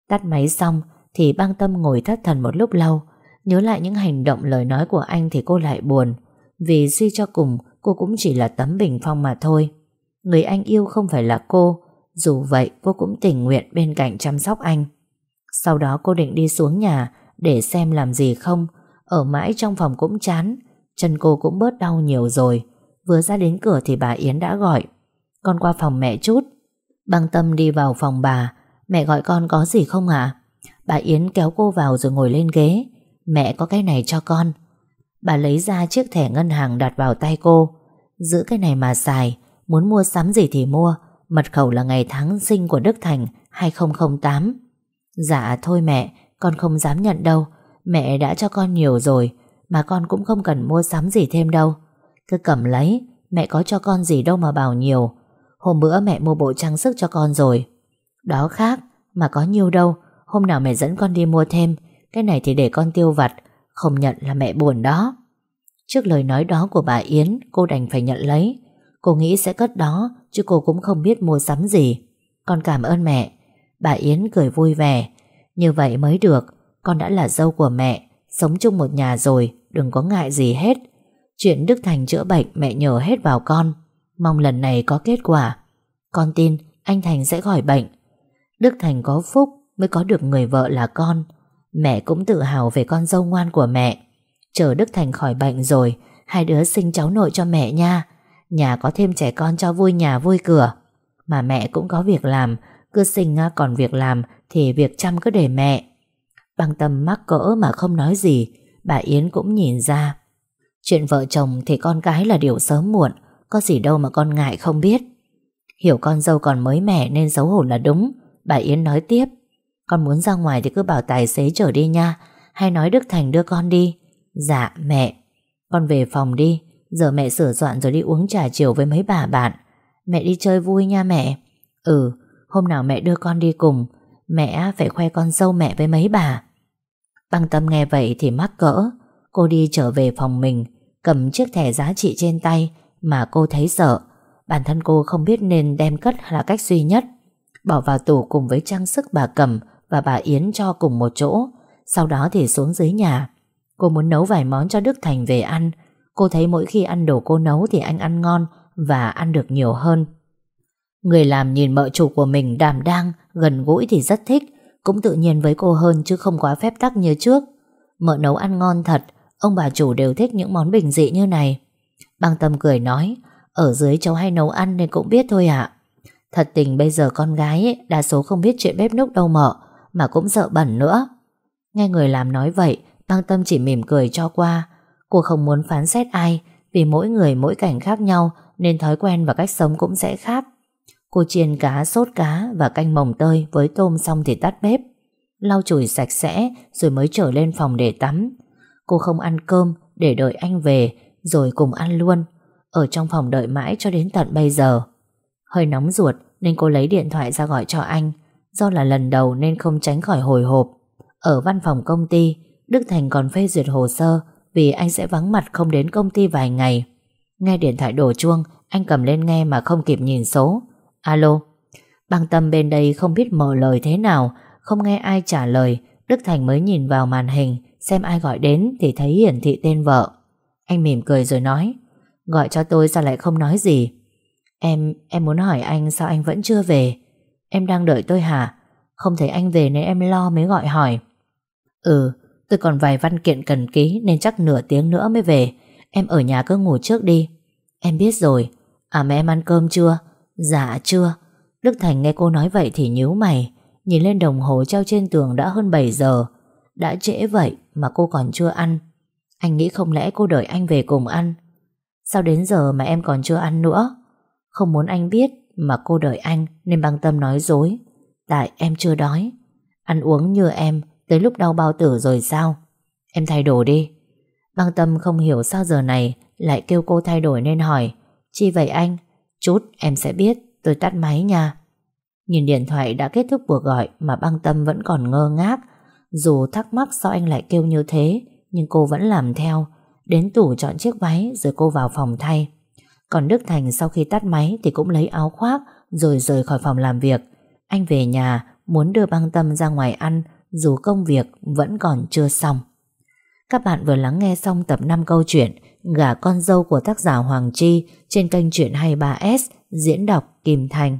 Tắt máy xong thì băng tâm ngồi thất thần một lúc lâu, Nhớ lại những hành động lời nói của anh Thì cô lại buồn, Vì suy cho cùng cô cũng chỉ là tấm bình phong mà thôi. Người anh yêu không phải là cô, Dù vậy cô cũng tình nguyện bên cạnh chăm sóc anh. Sau đó cô định đi xuống nhà Để xem làm gì không, Ở mãi trong phòng cũng chán, Chân cô cũng bớt đau nhiều rồi, Vừa ra đến cửa thì bà Yến đã gọi, Con qua phòng mẹ chút. Băng tâm đi vào phòng bà, Mẹ gọi con có gì không ạ? Bà Yến kéo cô vào rồi ngồi lên ghế. Mẹ có cái này cho con. Bà lấy ra chiếc thẻ ngân hàng đặt vào tay cô. Giữ cái này mà xài, Muốn mua sắm gì thì mua. Mật khẩu là ngày tháng sinh của Đức Thành 2008 Dạ thôi mẹ, Con không dám nhận đâu. Mẹ đã cho con nhiều rồi, Mà con cũng không cần mua sắm gì thêm đâu. Cứ cầm lấy, Mẹ có cho con gì đâu mà bảo nhiều. Hôm bữa mẹ mua bộ trang sức cho con rồi. Đó khác, Mà có nhiều đâu. Hôm nào mẹ dẫn con đi mua thêm, Cái này thì để con tiêu vặt, Không nhận là mẹ buồn đó. Trước lời nói đó của bà Yến, Cô đành phải nhận lấy. Cô nghĩ sẽ cất đó, Chứ cô cũng không biết mua sắm gì. Con cảm ơn mẹ. Bà Yến cười vui vẻ. Như vậy mới được, Con đã là dâu của mẹ, Sống chung một nhà rồi, Đừng có ngại gì hết. Chuyện Đức Thành chữa bệnh mẹ nhờ hết vào con. Mong lần này có kết quả. Con tin anh Thành sẽ khỏi bệnh. Đức Thành có phúc Mới có được người vợ là con. Mẹ cũng tự hào về con dâu ngoan của mẹ. Chờ Đức Thành khỏi bệnh rồi, Hai đứa sinh cháu nội cho mẹ nha. Nhà có thêm trẻ con cho vui nhà vui cửa. Mà mẹ cũng có việc làm, Cứ sinh còn việc làm Thì việc chăm cứ để mẹ. Băng tâm mắc cỡ mà không nói gì, Bà Yến cũng nhìn ra. Chuyện vợ chồng thì con cái là điều sớm muộn, Có gì đâu mà con ngại không biết. Hiểu con dâu còn mới mẻ Nên xấu hổ là đúng, Bà Yến nói tiếp. Con muốn ra ngoài thì cứ bảo tài xế chở đi nha. Hay nói Đức Thành đưa con đi. Dạ mẹ. Con về phòng đi. Giờ mẹ sửa soạn rồi đi uống trà chiều với mấy bà bạn. Mẹ đi chơi vui nha mẹ. Ừ Hôm nào mẹ đưa con đi cùng. Mẹ phải khoe con dâu mẹ với mấy bà. Băng tâm nghe vậy thì mắc cỡ. Cô đi trở về phòng mình, Cầm chiếc thẻ giá trị trên tay Mà cô thấy sợ. Bản thân cô không biết nên đem cất là cách duy nhất. Bỏ vào tủ cùng với trang sức bà cầm và bà Yến cho cùng một chỗ. Sau đó thì xuống dưới nhà. Cô muốn nấu vài món cho Đức Thành về ăn. Cô thấy mỗi khi ăn đồ cô nấu Thì anh ăn ngon Và ăn được nhiều hơn. Người làm nhìn mợ chủ của mình đàm đang Gần gũi thì rất thích Cũng tự nhiên với cô hơn chứ không quá phép tắc như trước. Mợ nấu ăn ngon thật Ông bà chủ đều thích những món bình dị như này. Băng tâm cười nói Ở dưới cháu hay nấu ăn nên cũng biết thôi ạ. Thật tình bây giờ con gái ấy, Đa số không biết chuyện bếp núc đâu mợ. Mà cũng sợ bẩn nữa Nghe người làm nói vậy Băng tâm chỉ mỉm cười cho qua Cô không muốn phán xét ai Vì mỗi người mỗi cảnh khác nhau Nên thói quen và cách sống cũng sẽ khác Cô chiên cá, sốt cá và canh mồng tơi với tôm xong thì tắt bếp. Lau chùi sạch sẽ rồi mới trở lên phòng để tắm. Cô không ăn cơm để đợi anh về rồi cùng ăn luôn. Ở trong phòng đợi mãi cho đến tận bây giờ. Hơi nóng ruột nên cô lấy điện thoại ra gọi cho anh. Do là lần đầu nên không tránh khỏi hồi hộp. Ở văn phòng công ty, Đức Thành còn phê duyệt hồ sơ vì anh sẽ vắng mặt không đến công ty vài ngày. Nghe điện thoại đổ chuông, anh cầm lên nghe mà không kịp nhìn số. Alo, băng tâm bên đây không biết mở lời thế nào, không nghe ai trả lời. Đức Thành mới nhìn vào màn hình, xem ai gọi đến thì thấy hiển thị tên vợ. Anh mỉm cười rồi nói, gọi cho tôi sao lại không nói gì. Em, em muốn hỏi anh sao anh vẫn chưa về? Em đang đợi tôi hả? Không thấy anh về nên em lo mới gọi hỏi. Ừ Tôi còn vài văn kiện cần ký Nên chắc nửa tiếng nữa mới về. Em ở nhà cứ ngủ trước đi. Em biết rồi. À mà em ăn cơm chưa? Dạ chưa. Đức Thành nghe cô nói vậy thì nhíu mày, Nhìn lên đồng hồ treo trên tường đã hơn 7 giờ. Đã trễ vậy mà cô còn chưa ăn. Anh nghĩ không lẽ cô đợi anh về cùng ăn? Sao đến giờ mà em còn chưa ăn nữa? Không muốn anh biết. Mà cô đợi anh Nên băng tâm nói dối. Tại em chưa đói. Ăn uống như em, Tới lúc đau bao tử rồi sao? Em thay đồ đi. Băng tâm không hiểu sao giờ này Lại kêu cô thay đổi nên hỏi, Chi vậy anh? Chút, em sẽ biết, tôi tắt máy nha. Nhìn điện thoại đã kết thúc cuộc gọi Mà băng tâm vẫn còn ngơ ngác. Dù thắc mắc sao anh lại kêu như thế, Nhưng cô vẫn làm theo. Đến tủ chọn chiếc váy Rồi cô vào phòng thay. Còn Đức Thành sau khi tắt máy Thì cũng lấy áo khoác, Rồi rời khỏi phòng làm việc. Anh về nhà, muốn đưa băng tâm ra ngoài ăn, Dù công việc vẫn còn chưa xong. Các bạn vừa lắng nghe xong tập 5 câu chuyện Gả con dâu của tác giả Hoàng Chi Trên kênh Chuyện 23S Diễn đọc Kim Thành.